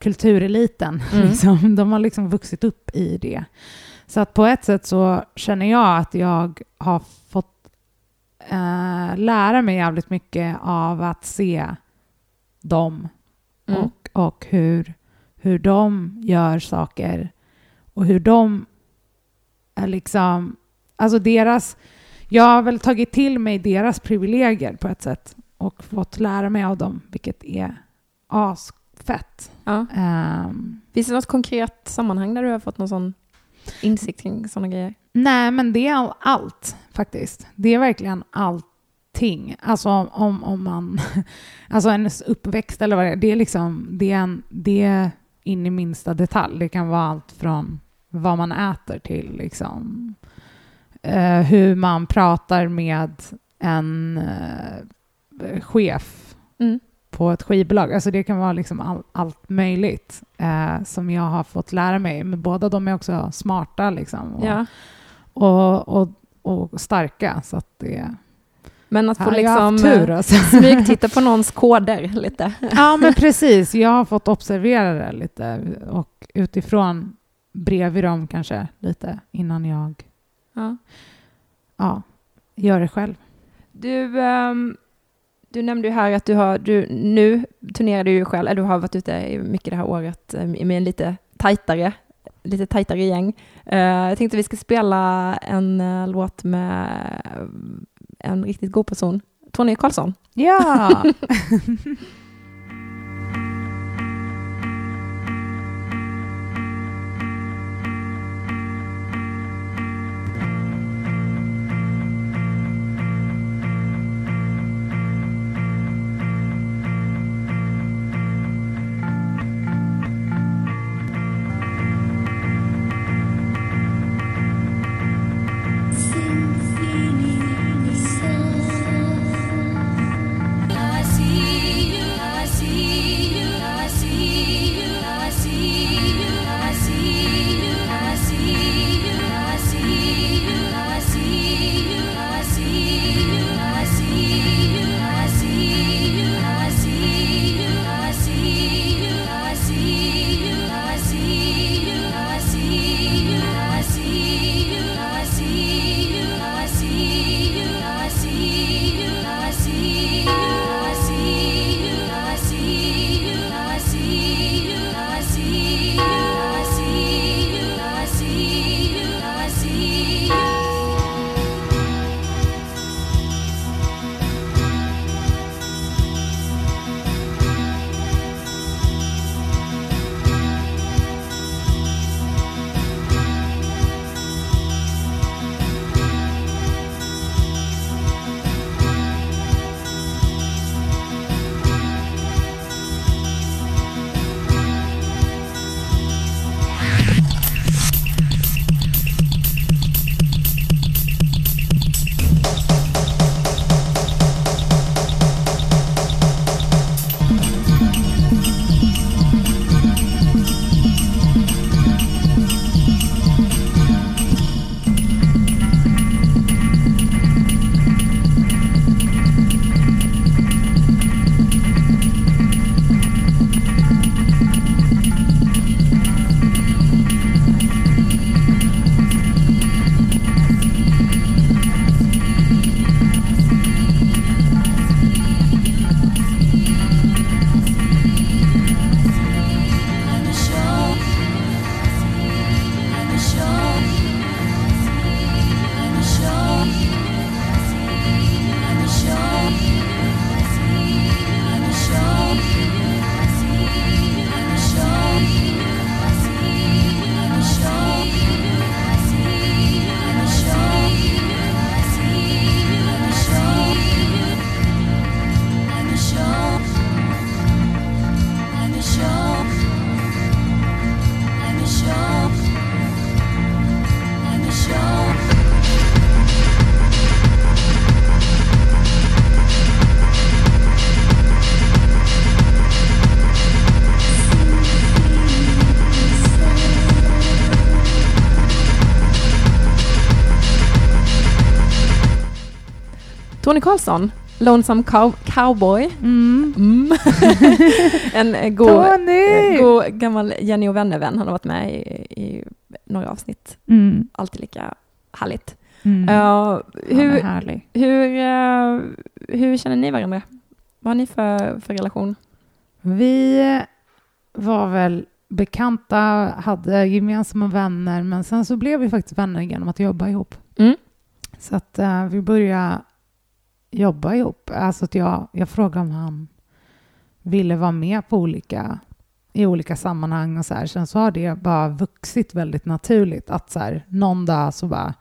kultureliten. Mm. Liksom. De har liksom vuxit upp i det. Så att på ett sätt så känner jag att jag har fått eh, lära mig jävligt mycket av att se dem Mm. och, och hur, hur de gör saker och hur de är liksom... Alltså deras... Jag har väl tagit till mig deras privilegier på ett sätt och fått lära mig av dem, vilket är asfett. Ja. Ehm, Finns det något konkret sammanhang där du har fått någon sån insikt kring sådana grejer? Nej, men det är all, allt faktiskt. Det är verkligen allting. Alltså om, om, om man... Alltså ens uppväxt eller vad det är. Det är liksom... Det är, en, det är in i minsta detalj. Det kan vara allt från vad man äter till liksom eh, hur man pratar med en eh, chef Mm. På ett skivbolag. Alltså det kan vara liksom all, allt möjligt eh, som jag har fått lära mig. Men båda de är också smarta liksom. Och, Ja. och, och, och starka. Så att det... Men att få Ja, liksom tur eh, alltså. smygtitta på någons koder lite. Ja, men precis. Jag har fått observera det lite och utifrån bredvid dem kanske lite innan jag Ja. ja, gör det själv. Du, ehm, du nämnde ju här att du har, du, nu turnerar du ju själv, eller du har varit ute i mycket det här året med en lite tajtare, lite tajtare gäng. Eh, jag tänkte vi ska spela en eh, låt med eh, en riktigt god person, Tony Karlsson. Ja! Tony Karlsson, Lonesome cow Cowboy. Mm. Mm. en eh, god, eh, god gammal Jenny och vänner-vän. Han har varit med i, i några avsnitt. Mm. Alltid lika härligt. Mm. Uh, hur, härlig. hur, eh, hur känner ni varandra? Vad har ni för, för relation? Vi var väl bekanta, hade gemensamma vänner, men sen så blev vi faktiskt vänner genom att jobba ihop. Mm. Så att eh, vi började jobba ihop. Alltså att jag, jag frågade om han ville vara med på olika, i olika sammanhang och så här. Sen så har det bara vuxit väldigt naturligt att så här, någon dag så bara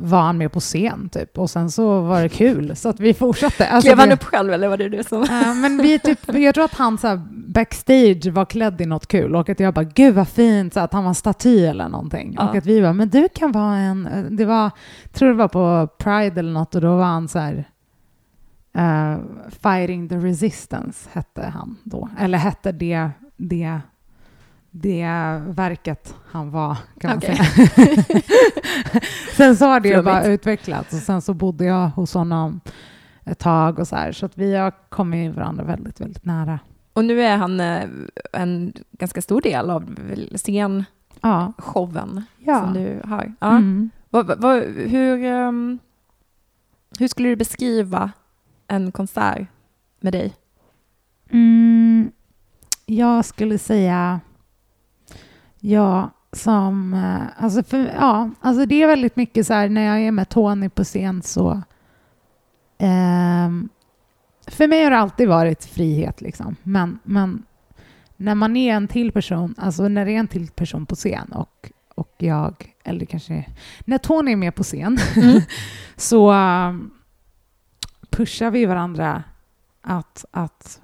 var han med på scen typ och sen så var det kul så att vi fortsatte. Alltså, Klev han upp själv eller var det du som... Ja, men vi typ, jag tror att han så backstage var klädd i något kul och att jag bara, gud vad fint, så att han var en staty eller någonting. Ja. Och att vi bara, men du kan vara en, det var, tror det var på Pride eller något och då var han så här, eh, Fighting the Resistance hette han då, eller hette det, det, det verket han var kan man Okej. säga. sen så har det bara utvecklats och sen så bodde jag hos honom ett tag och så här. Så att vi har kommit varandra väldigt, väldigt nära. Och nu är han eh, en ganska stor del av scenshowen Ja. ja. som du har. Ja. Mm. Vad, vad- hur, ehm, hur skulle du beskriva en konsert med dig? Mm. Jag skulle säga ja, som... eh, Alltså, för, ja, alltså det är väldigt mycket så här när jag är med Tony på scen så... ehm, för mig har det alltid varit frihet liksom. Men, men när man är en till person, alltså när det är en till person på scen och, och jag, eller kanske när Tony är med på scen Mm. så um, pushar vi varandra att, att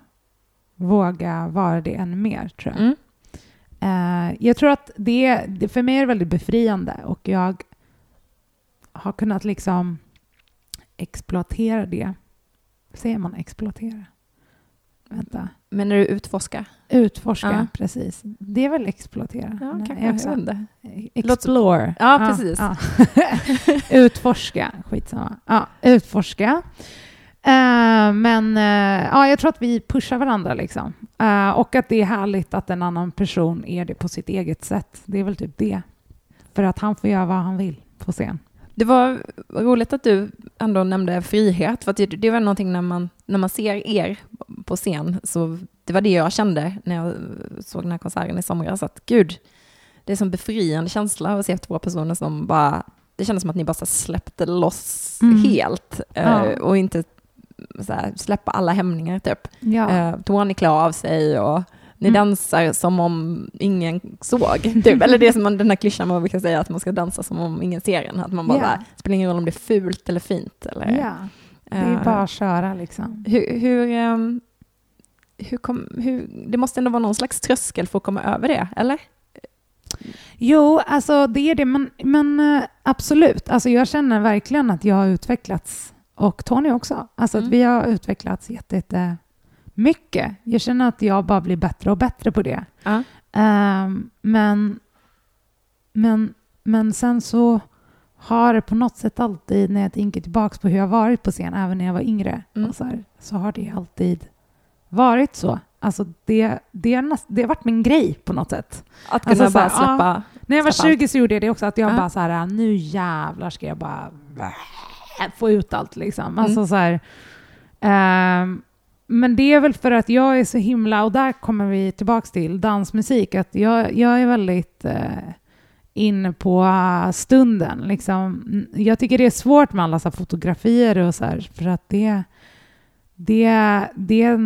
våga vara det ännu mer, tror jag. Mm. Eh, jag tror att det, det, för mig är väldigt befriande och jag har kunnat liksom exploatera det. Säger man exploatera? Vänta. Men när du utforskar? Utforska, Ja. precis. Det är väl exploatera? Ja, Nej, kanske. Jag också. vet inte. Explore. Ja, precis. ja. Utforska, skitsamma. Ja, utforska. Eh, men eh, ja, jag tror att vi pushar varandra liksom. Eh, och att det är härligt att en annan person är det på sitt eget sätt. Det är väl typ det. För att han får göra vad han vill på scen. Det var roligt att du ändå nämnde frihet, för det, det var någonting när man, när man ser er på scen, så det var det jag kände när jag såg den här konserten i somras, att gud, det är som befriande känsla att se två personer som bara, det kändes som att ni bara släppte loss Mm. helt Ja. och inte här, släppa alla hämningar typ. Ja. Eh, Tony klär av sig och ni Mm. dansar som om ingen såg. Typ. Eller det är som man, den här klyschan man brukar säga, att man ska dansa som om ingen ser en. Att man bara, Ja. det spelar ingen roll om det är fult eller fint. Eller, ja. Det är eh, bara att köra liksom. hur, hur, ehm, hur, kom, hur, det måste ändå vara någon slags tröskel för att komma över det, eller? Jo, alltså det är det, men, men eh, absolut. Alltså jag känner verkligen att jag har utvecklats, och Tony också. Alltså Mm. att vi har utvecklats jätte, jätte mycket. Jag känner att jag bara blir bättre och bättre på det. Ja. Ehm, men, men, men sen så har det på något sätt alltid, när jag tänker tillbaka på hur jag varit på scen, även när jag var yngre, Mm. så, här, så har det alltid varit så. Alltså det, det, har näst, det har varit min grej på något sätt. Att kunna Alltså så bara här, släppa... När jag var Släppa allt. 20 så gjorde jag det också, att jag Ja. bara så här, nu jävlar ska jag bara få ut allt liksom. Alltså Mm. så här, ehm, men det är väl för att jag är så himla, och där kommer vi tillbaks till dansmusik, att jag, jag är väldigt eh, inne på eh, stunden. Liksom. Jag tycker det är svårt med alla så fotografier och så här, för att det, det, det,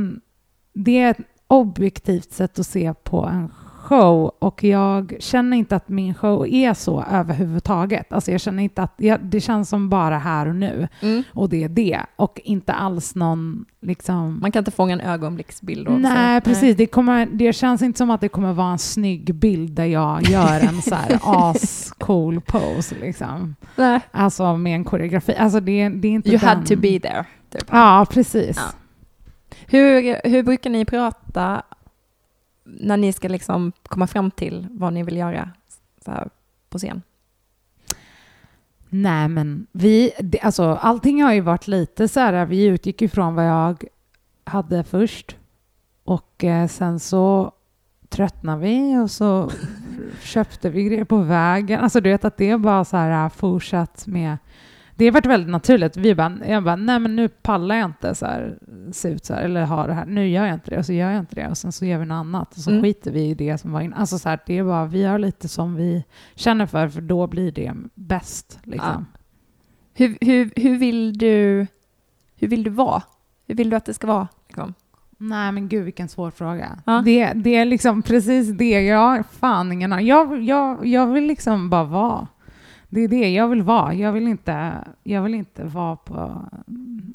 det är ett objektivt sätt att se på en show och jag känner inte att min show är så överhuvudtaget. Alltså jag känner inte att, jag, det känns som bara här och nu Mm. och det är det och inte alls någon liksom... Man kan inte fånga en ögonblicksbild. av Nej, precis. Det, kommer, det känns inte som att det kommer vara en snygg bild där jag gör en så här ascool pose liksom. Nej. Alltså med en koreografi. Alltså det, det är inte You den... had to be there. Typ. Ja, precis. Ja. Hur, hur brukar ni prata när ni ska liksom komma fram till vad ni vill göra på scen? Nej, men vi, det, alltså, allting har ju varit lite så här, vi utgick ifrån vad jag hade först och eh, sen så tröttnade vi och så köpte vi grejer på vägen. Alltså du vet att det bara så här fortsatt med det har varit väldigt naturligt. Vi bara, jag bara, nej men nu pallar jag inte så här, se ut så här, eller ha det här. Nu gör jag inte det och så gör jag inte det och sen så gör vi något annat och så Mm. skiter vi i det som var innan. Alltså så här, det är bara, vi gör lite som vi känner för, för då blir det bäst. Liksom. Hur, hur, hur, vill du, hur vill du vara? Hur vill du att det ska vara? Liksom? Nej men gud vilken svår fråga. Ja. Det, det är liksom precis det. Jag har fan ingen jag, jag, jag vill liksom bara vara. Det är det jag vill vara. Jag vill inte, jag vill inte vara på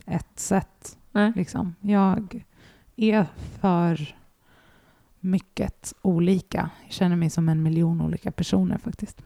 ett sätt. Nej. Liksom. Jag är för mycket olika. Jag känner mig som en miljon olika personer faktiskt.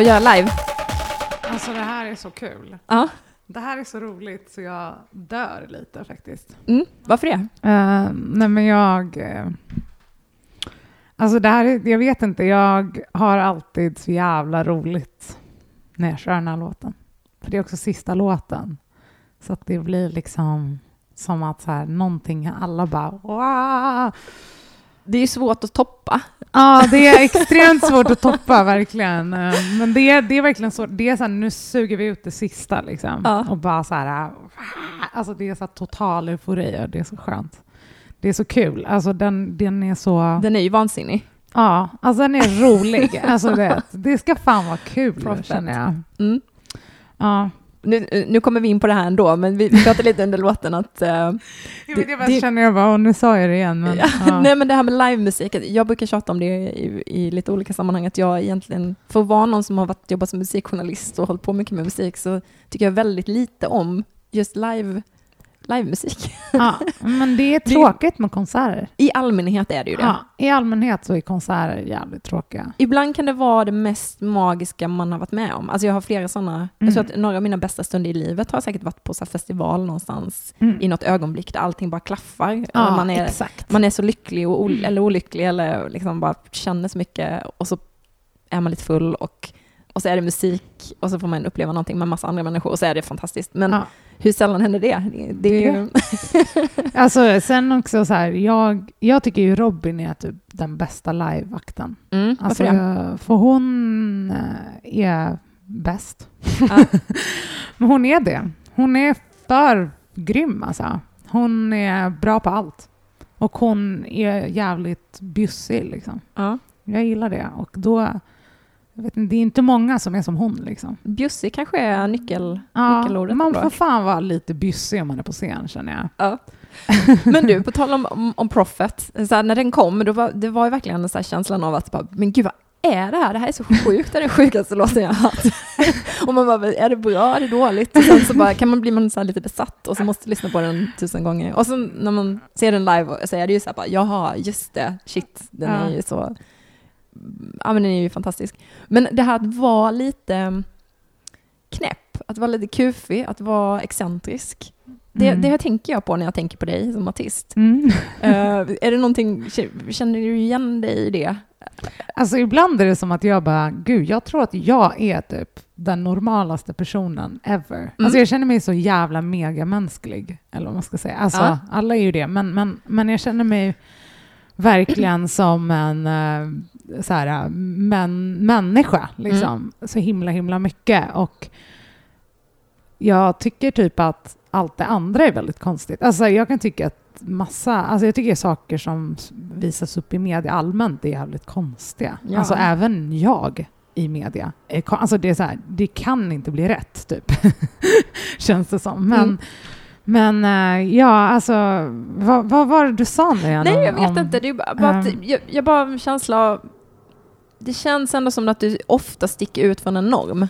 Att göra live? Alltså det här är så kul. Ja. Det här är så roligt så jag dör lite faktiskt. Mm. Varför det? Uh, nej men jag... eh, alltså det här är, jag vet inte, jag har alltid så jävla roligt när jag kör den här låten. För det är också sista låten. Så att det blir liksom som att så här, någonting, alla bara wow! Det är svårt att toppa. Ja, det är extremt svårt att toppa, verkligen. Men det är, det är verkligen så. Det är så här, nu suger vi ut det sista liksom. Ja. Och bara så här, alltså det är så här total eufori och det är så skönt. Det är så kul. Alltså den, den är så, Den är ju vansinnig. ja, alltså den är rolig. Alltså det, det ska fan vara kul, Prophet. känner jag. Mm. Ja. Nu, nu kommer vi in på det här ändå, men vi vi pratade lite under låten att... eh, Jag, Det- det, det- känner jag bara, och nu sa jag det igen. Men, Ja, ja. Nej men det här med livemusik, jag brukar tjata om det i, i lite olika sammanhang, att jag egentligen, för att vara någon som har varit, jobbat som musikjournalist och hållit på mycket med musik, så tycker jag väldigt lite om just live, livemusik. ja, men det är tråkigt med konserter. I allmänhet är det ju det. Ja, I allmänhet så är konserter jävligt tråkiga. Ibland kan det vara det mest magiska man har varit med om. Alltså jag har flera sådana, jag tror Mm. att några av mina bästa stunder i livet har säkert varit på så festival någonstans Mm. i något ögonblick där allting bara klaffar. Ja, man, är, exakt. man är så lycklig och ol- eller olycklig eller liksom bara känner så mycket och så är man lite full och, och så är det musik och så får man uppleva någonting med massa andra människor och så är det fantastiskt. Men Ja. Hur sällan händer det? Det, är ju... Alltså, sen också så här, jag, jag tycker ju Robin är typ den bästa liveakten. Mm, Alltså, det? för hon eh, är bäst. Ja. Men hon är det. Hon är för grym alltså. Hon är bra på allt. Och hon är jävligt bjussig liksom. Ja. Jag gillar det. Och då, jag vet det är inte många som är som hon liksom. Bjussig kanske är nyckel, Ja, nyckelordet. man får fan vara lite bjussig om man är på scen känner jag. Ja. Men du, på tal om, om, om Prophet, så här, när den kom, då var, det var ju verkligen så här känslan av att bara, men gud vad är det här? Det här är så sjukt, det är den sjukaste låten jag har hört. och man bara, är det bra, är det dåligt? Och sen så bara, kan man bli man så lite besatt och så måste lyssna på den tusen gånger. Och sen när man ser den live så är det ju så här bara, jaha, just det, shit, den är Ja. ju så, ja men den är ju fantastisk. Men det här att vara lite knäpp, att vara lite kufig, att vara excentrisk. Det, Mm. det tänker jag på när jag tänker på dig som artist. Mm. Eh, är det någonting, känner du igen dig i det? Alltså ibland är det som att jag bara, gud, jag tror att jag är typ den normalaste personen ever. Alltså jag känner mig så jävla megamänsklig, eller vad man ska säga. Alltså Ja. alla är ju det, men, men, men jag känner mig verkligen som en uh, så här, män, människa, liksom. Så himla, himla mycket. Och jag tycker typ att allt det andra är väldigt konstigt. Alltså jag kan tycka att massa, alltså jag tycker saker som visas upp i media allmänt är jävligt konstiga. Ja. Alltså även jag i media. Alltså det är så här, det kan inte bli rätt typ. Känns det som. Men, Mm. men eh, ja, alltså vad, vad var det du sa nu igen? Nej, jag vet om- inte. Det är bara, bara ehm. jag, jag bara har en känsla av... Det känns ändå som att du ofta sticker ut från en norm.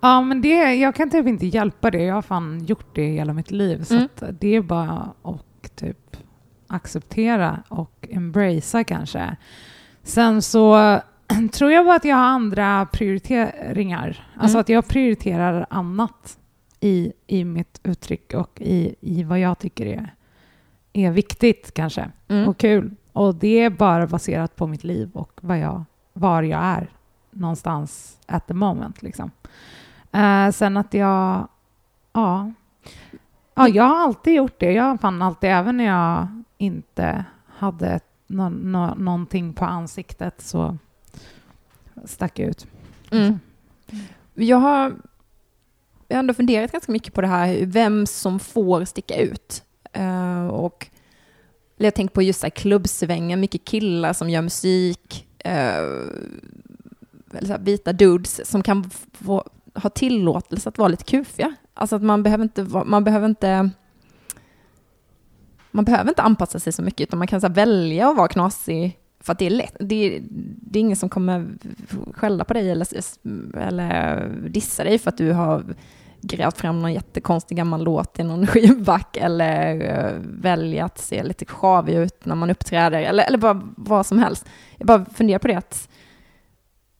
Ja, men det, jag kan typ inte hjälpa det. Jag har fan gjort det hela mitt liv. Så Mm. det är bara att typ acceptera och embracea kanske. Sen så tror jag bara att jag har andra prioriteringar. Alltså Mm. att jag prioriterar annat i, i mitt uttryck och i, i vad jag tycker är, är viktigt kanske Mm. och kul. Och det är bara baserat på mitt liv och vad jag, var jag är någonstans at the moment. Liksom. Uh, sen att jag... Ja. ja, jag har alltid gjort det. Jag har fan alltid, även när jag inte hade no no någonting på ansiktet så stack jag ut. Mm. Jag har, jag har ändå funderat ganska mycket på det här, vem som får sticka ut. Uh, och jag har tänkt på just så här klubbsvängen, mycket killar som gör musik, Eh, eller så här vita dudes som kan få, ha tillåtelse att vara lite kufiga. Alltså att man behöver inte, man behöver inte man behöver inte anpassa sig så mycket, utan man kan så här välja att vara knasig för att det är lätt. Det är, det är ingen som kommer skälla på dig eller, eller dissa dig för att du har grävt fram någon jättekonstig gammal låt i någon skivback eller eh, välja att se lite sjavig ut när man uppträder eller, eller bara vad som helst. Jag bara funderar på det att,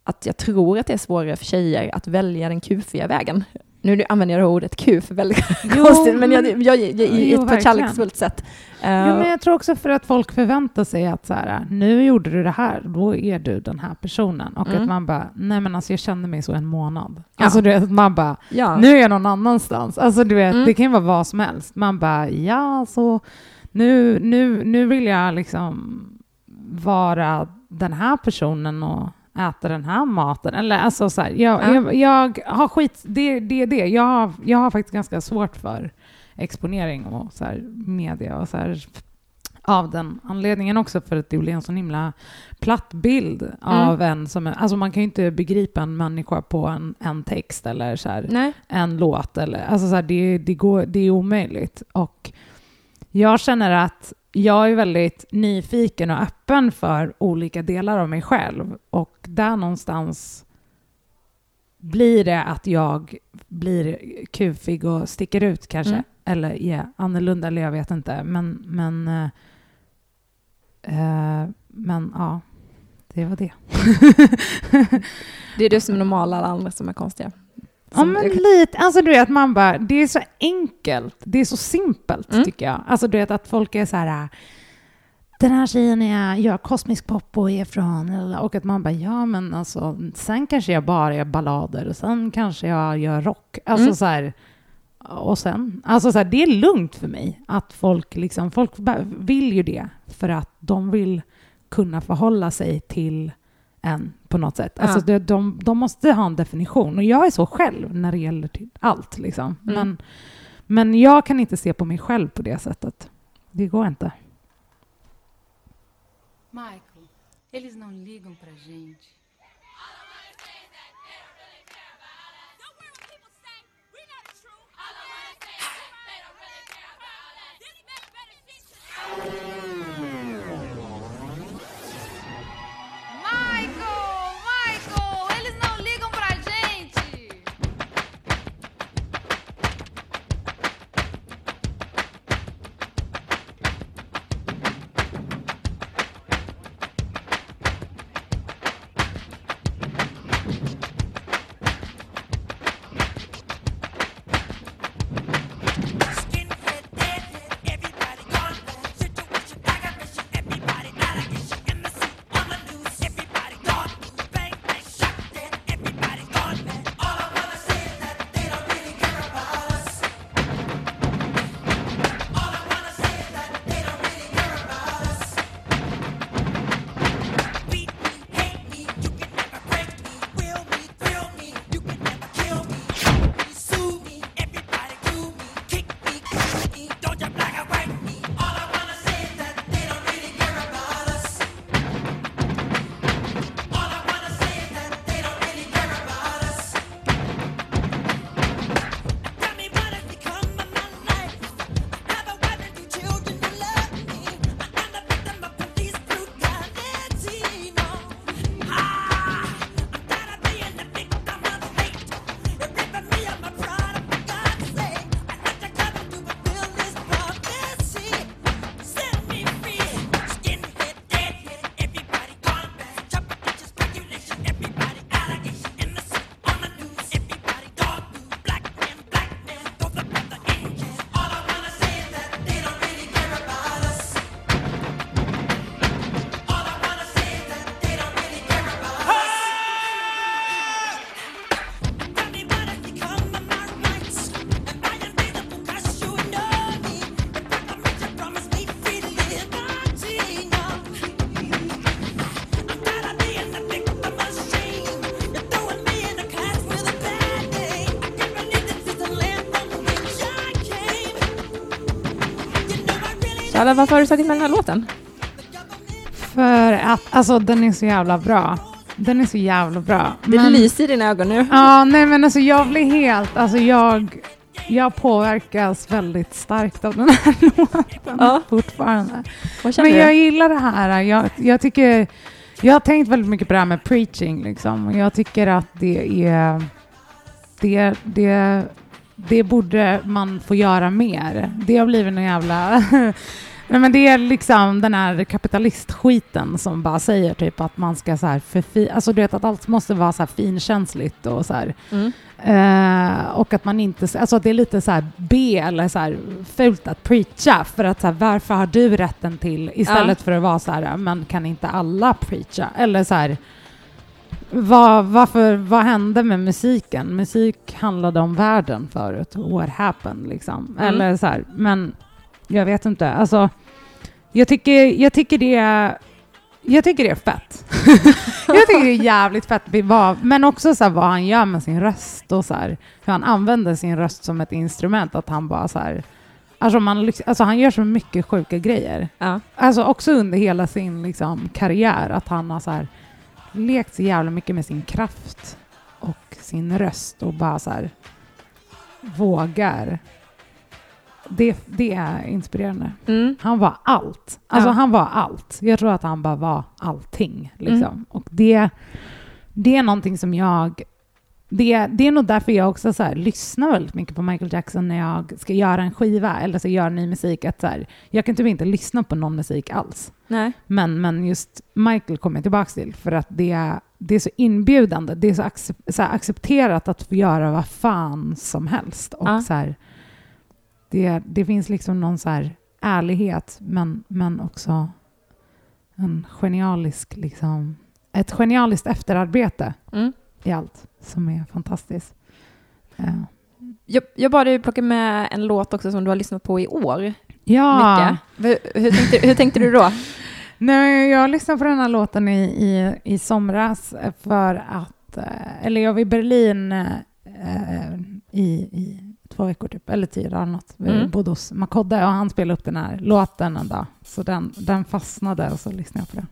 att jag tror att det är svårare för tjejer att välja den kufiga vägen. Nu använder jag det ordet kuf väldigt Jo, konstigt, men jag, jag, jag, jag, Jo, på ett verkligen. kärleksfullt sätt. Eh, Jo, men jag tror också för att folk förväntar sig att så här, nu gjorde du det här, då är du den här personen. Och Mm. att man bara, nej men alltså jag kände mig så en månad. Ja. Alltså du vet, man bara, ja. nu är jag någon annanstans. Alltså du vet, Mm. det kan ju vara vad som helst. Man bara, ja så nu, nu, nu vill jag liksom vara den här personen och äta den här maten. Eller alltså så här, jag, Ja. jag, jag har skit, det, det är det. Jag har, jag har faktiskt ganska svårt för exponering och så här, media och så här, av den anledningen också för att det blir en sån himla platt bild av en som är, alltså man kan ju inte begripa en människa på en, en text eller så här, en låt. Eller, alltså så här, det, det, går, det är omöjligt. Och jag känner att jag är väldigt nyfiken och öppen för olika delar av mig själv. Och där någonstans blir det att jag blir kufig och sticker ut kanske. Mm. Eller är annorlunda, eller jag vet inte. Men, men, eh, eh, men ja, det var det. Det är du som är normal, alla andra som är konstiga. Ja, men jag lite. Alltså du vet, man bara, det är så enkelt. Det är så simpelt Mm. tycker jag. Alltså du vet att folk är så här, den här tjejen är, gör kosmisk pop och är från, och att man bara, ja men alltså, sen kanske jag bara gör ballader och sen kanske jag gör rock. Alltså Mm. så här, och sen, alltså så här, det är lugnt för mig att folk liksom, folk vill ju det för att de vill kunna förhålla sig till en på något sätt. Alltså Ja. de, de, de måste ha en definition och jag är så själv när det gäller till allt. Liksom. Mm. Men, men jag kan inte se på mig själv på det sättet. Det går inte. Michael, eles não ligam pra gente. Don't worry Charla, varför har du tagit med den här låten? För att alltså, den är så jävla bra. Den är så jävla bra. Det Men- lyser i dina ögon nu. Ja, nej men alltså jag blir helt, alltså jag, jag påverkas väldigt starkt av den här låten Ja. fortfarande. Men du? jag gillar det här. Jag, jag tycker, jag har tänkt väldigt mycket på det här med preaching liksom. Jag tycker att det är, det, det, det borde man få göra mer. Det har blivit en jävla Nej, men det är liksom den här kapitalistskiten som bara säger typ att man ska så här förfi- alltså du vet att allt måste vara så här finkänsligt och så här. Mm. Eh, och att man inte, alltså att det är lite så här B eller så här fult att preacha för att så här, varför har du rätten till istället för att vara så här, men kan inte alla preacha? Eller så här, vad, varför, vad hände med musiken? Musik handlade om världen förut. What happened liksom? Mm. Eller så här, men jag vet inte. Alltså, jag tycker, jag tycker det är Jag tycker det är fett. jag tycker det är jävligt fett. Men också så vad han gör med sin röst och så här, hur han använder sin röst som ett instrument. Att han bara så här, alltså, man, alltså han gör så mycket sjuka grejer. Ja. Alltså också under hela sin liksom, karriär, att han har så här, lekt så jävla mycket med sin kraft och sin röst och bara så här vågar. Det, det är inspirerande. Mm. Han var allt. Alltså Ja. han var allt. Jag tror att han bara var allting. Liksom. Mm. Och det, det är någonting som jag... Det, det är nog därför jag också så här, lyssnar väldigt mycket på Michael Jackson när jag ska göra en skiva eller ska göra ny musik. Att så här, jag kan typ inte lyssna på någon musik alls. Nej. Men, men just Michael kommer jag tillbaka till för att det är, det är så inbjudande. Det är så, accep- så här accepterat att få göra vad fan som helst. Och Ja. så det, det finns liksom någon så här ärlighet men, men också en genialisk, liksom, ett genialiskt efterarbete Mm. i allt som är fantastiskt. Ja. Jag, jag bad dig plocka med en låt också som du har lyssnat på i år. Ja. Hur, hur, tänkte, hur tänkte du då? Nej, jag lyssnade på den här låten i, i, i somras för att, eh, eller jag var i Berlin eh, i, i två veckor typ, eller tio dagar eller något. Vi Mm. bodde hos Makodde och han spelade upp den här låten en dag. Så den, den fastnade och så lyssnade jag på den.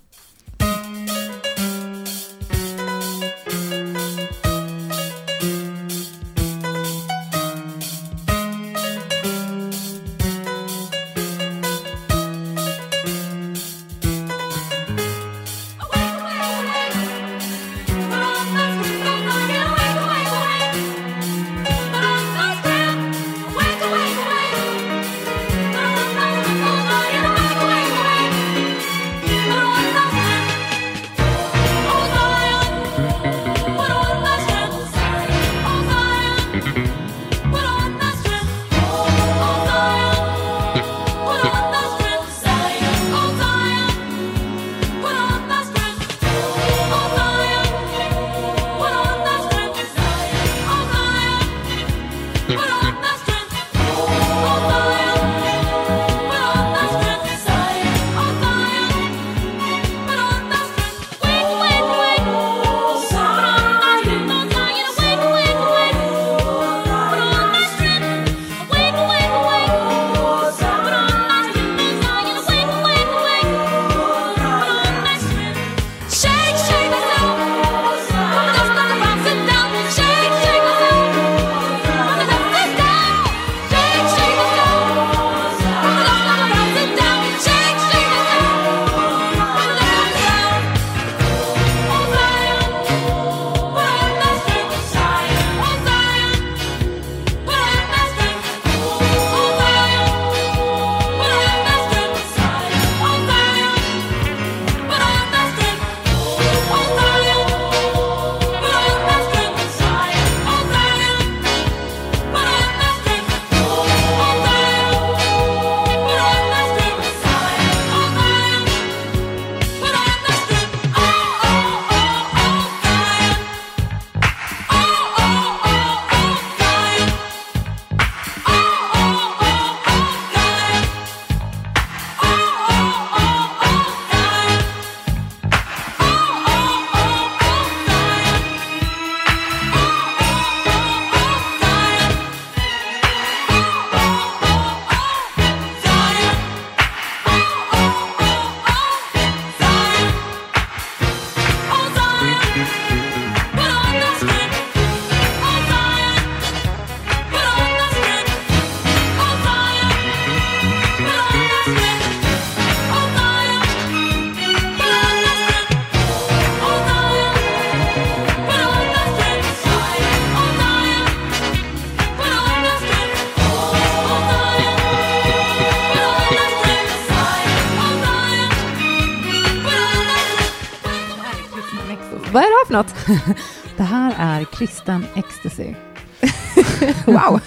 det här är kristen ecstasy. Wow,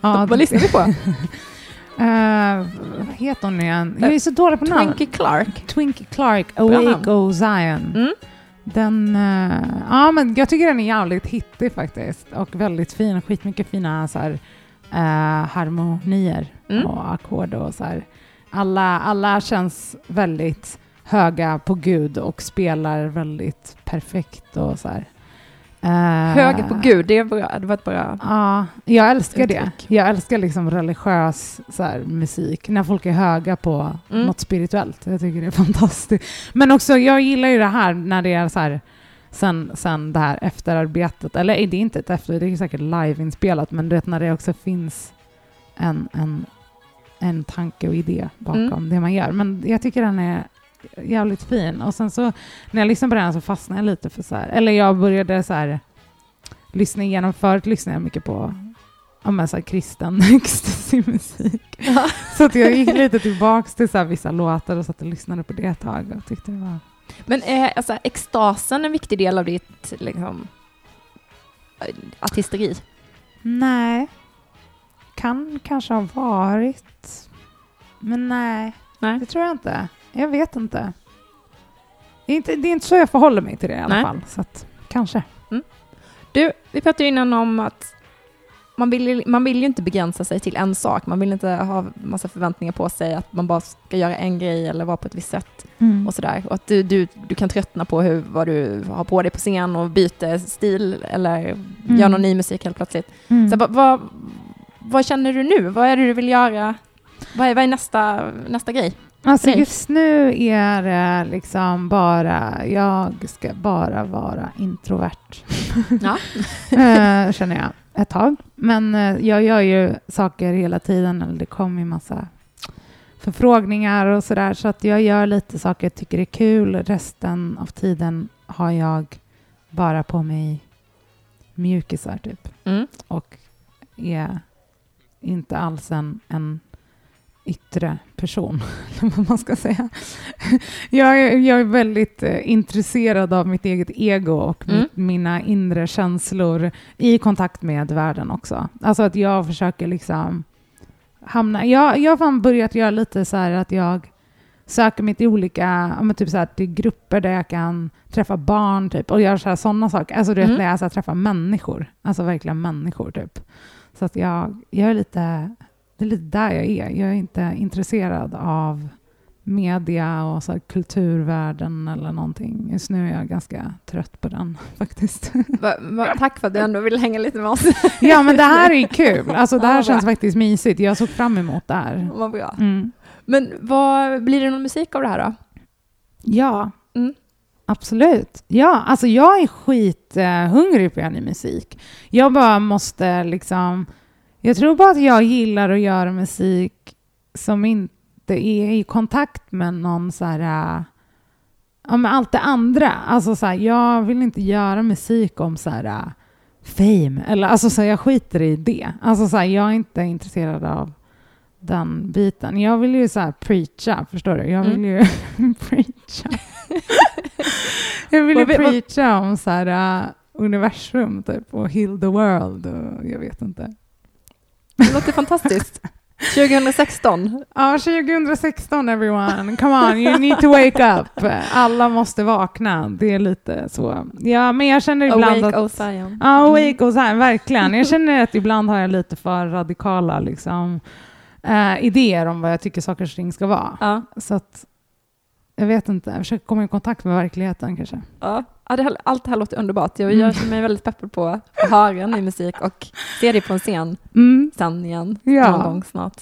Ja, vad lyssnar vi på? Eh, vad heter hon igen? Jag är så dålig på namn. Twinkie Clark. Twinkie Clark. Awake O Zion. Mm. Den, eh, ja men jag tycker den är jävligt hittig faktiskt och väldigt fin. Skitmycket fina så här, eh, harmonier Mm. och ackord och så här. Alla, alla känns väldigt höga på Gud och spelar väldigt perfekt och så här. Eh, Höga på Gud, det, är bra, det var ett bra... Ja, jag älskar det. Uttryck. Jag älskar liksom religiös så här, musik, när folk är höga på Mm. något spirituellt. Jag tycker det är fantastiskt. Men också, jag gillar ju det här när det är så här, sen, sen det här efterarbetet, eller det är inte ett efter, det är säkert liveinspelat, men du vet när det också finns en, en, en tanke och idé bakom Mm. det man gör. Men jag tycker den är jävligt fin. Och sen så när jag lyssnar på den så fastnar jag lite för så här, eller jag började så här lyssna igenom, förut lyssnade jag mycket på ja, så här kristen ecstasy-musik. Så att jag gick lite tillbaks till så här vissa låtar och satt och lyssnade på det ett tag och tyckte det var... Men är alltså, extasen en viktig del av ditt liksom, eh, artisteri? Nej. Kan kanske ha varit. Men nej, Nej. det tror jag inte. Jag vet inte. Det är inte, det är inte så jag förhåller mig till det i alla Nej. fall. Så att, kanske. Du, vi pratade innan om att man vill, man vill ju inte begränsa sig till en sak. Man vill inte ha massa förväntningar på sig att man bara ska göra en grej eller vara på ett visst sätt och sådär. Och att du, du, du kan tröttna på hur, vad du har på dig på scen och byter stil eller gör någon ny musik helt plötsligt. Mm. Så vad, vad, vad känner du nu? Vad är det du vill göra? Vad är, vad är nästa, nästa grej? Alltså Nej. just nu är det liksom bara, jag ska bara vara introvert. Ja. Eh, känner jag ett tag. Men eh, jag gör ju saker hela tiden, eller det kommer ju massa förfrågningar och sådär, så att jag gör lite saker jag tycker är kul. Resten av tiden har jag bara på mig mjukisar typ Mm. och är inte alls en, en yttre person, vad man ska säga. Jag är, jag är väldigt eh, intresserad av mitt eget ego och Mm. mitt, mina inre känslor i kontakt med världen också. Alltså att jag försöker liksom hamna... Jag, jag har fan börjat göra lite så här att jag söker mig till olika, men typ så här, till grupper där jag kan träffa barn typ, och göra sådana saker. Alltså du vet Mm. när jag så här, träffar människor, alltså verkligen människor typ. Så att jag, jag är lite, det är lite där jag är. Jag är inte intresserad av media och så kulturvärlden eller någonting. Just nu är jag ganska trött på den faktiskt. Va, va, tack för att du ändå vill hänga lite med oss. ja men det här är kul. Alltså det Ja, här bra. känns faktiskt mysigt. Jag såg fram emot det här. Vad bra. Mm. Men vad, blir det någon musik av det här då? Ja, Mm. absolut. Ja, alltså jag är skithungrig på att göra ny musik. Jag bara måste liksom... Jag tror bara att jag gillar att göra musik som inte är i kontakt med någon så här... äh, Ja, med allt det andra. Alltså så här, jag vill inte göra musik om så här... äh, Fame. Eller, alltså så här, jag skiter i det. Alltså så här, jag är inte intresserad av den biten. Jag vill ju så här preacha, förstår du? Jag vill ju preacha. jag vill ju preacha om så här uh, universum typ och heal the world och jag vet inte. Det låter fantastiskt. 2016. Ja, 2016 everyone, come on, you need to wake up. Alla måste vakna, det är lite så. Ja, men jag känner ibland Awake, att... Zion. Ja, awake och så här, verkligen. Jag känner att ibland har jag lite för radikala liksom, eh, idéer om vad jag tycker saker och ting ska vara. Ja, Så att, jag vet inte, jag försöker komma i kontakt med verkligheten kanske. ja. Ja allt det här låter underbart. Jag, Mm. jag känner mig väldigt peppad på att höra ny musik och se dig på en scen Mm. sen igen Ja. någon gång snart.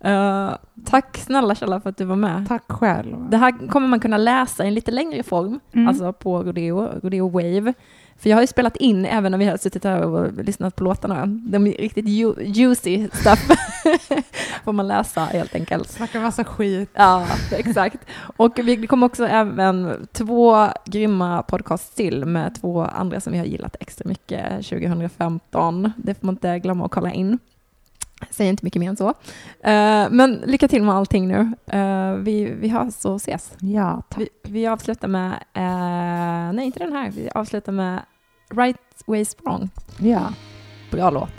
Eh, tack snälla Källa för att du var med. Tack själv. Det här kommer man kunna läsa i en lite längre form, Mm. alltså på Rodeo, Rodeo Wave. För jag har ju spelat in även när vi har suttit här och lyssnat på låtarna. De är riktigt ju- juicy stuff. Får man läsa helt enkelt. Snackar massa skit. Ja, exakt. Och vi kommer också även två grymma podcasts till med två andra som vi har gillat extra mycket 2015. Det får man inte glömma att kolla in. Säger inte mycket mer än så. Eh, men lycka till med allting nu. Eh, vi, vi hörs och ses. Ja, tack. Vi, vi avslutar med, eh, nej inte den här, vi avslutar med Right Ways Wrong. Ja. Bra låt.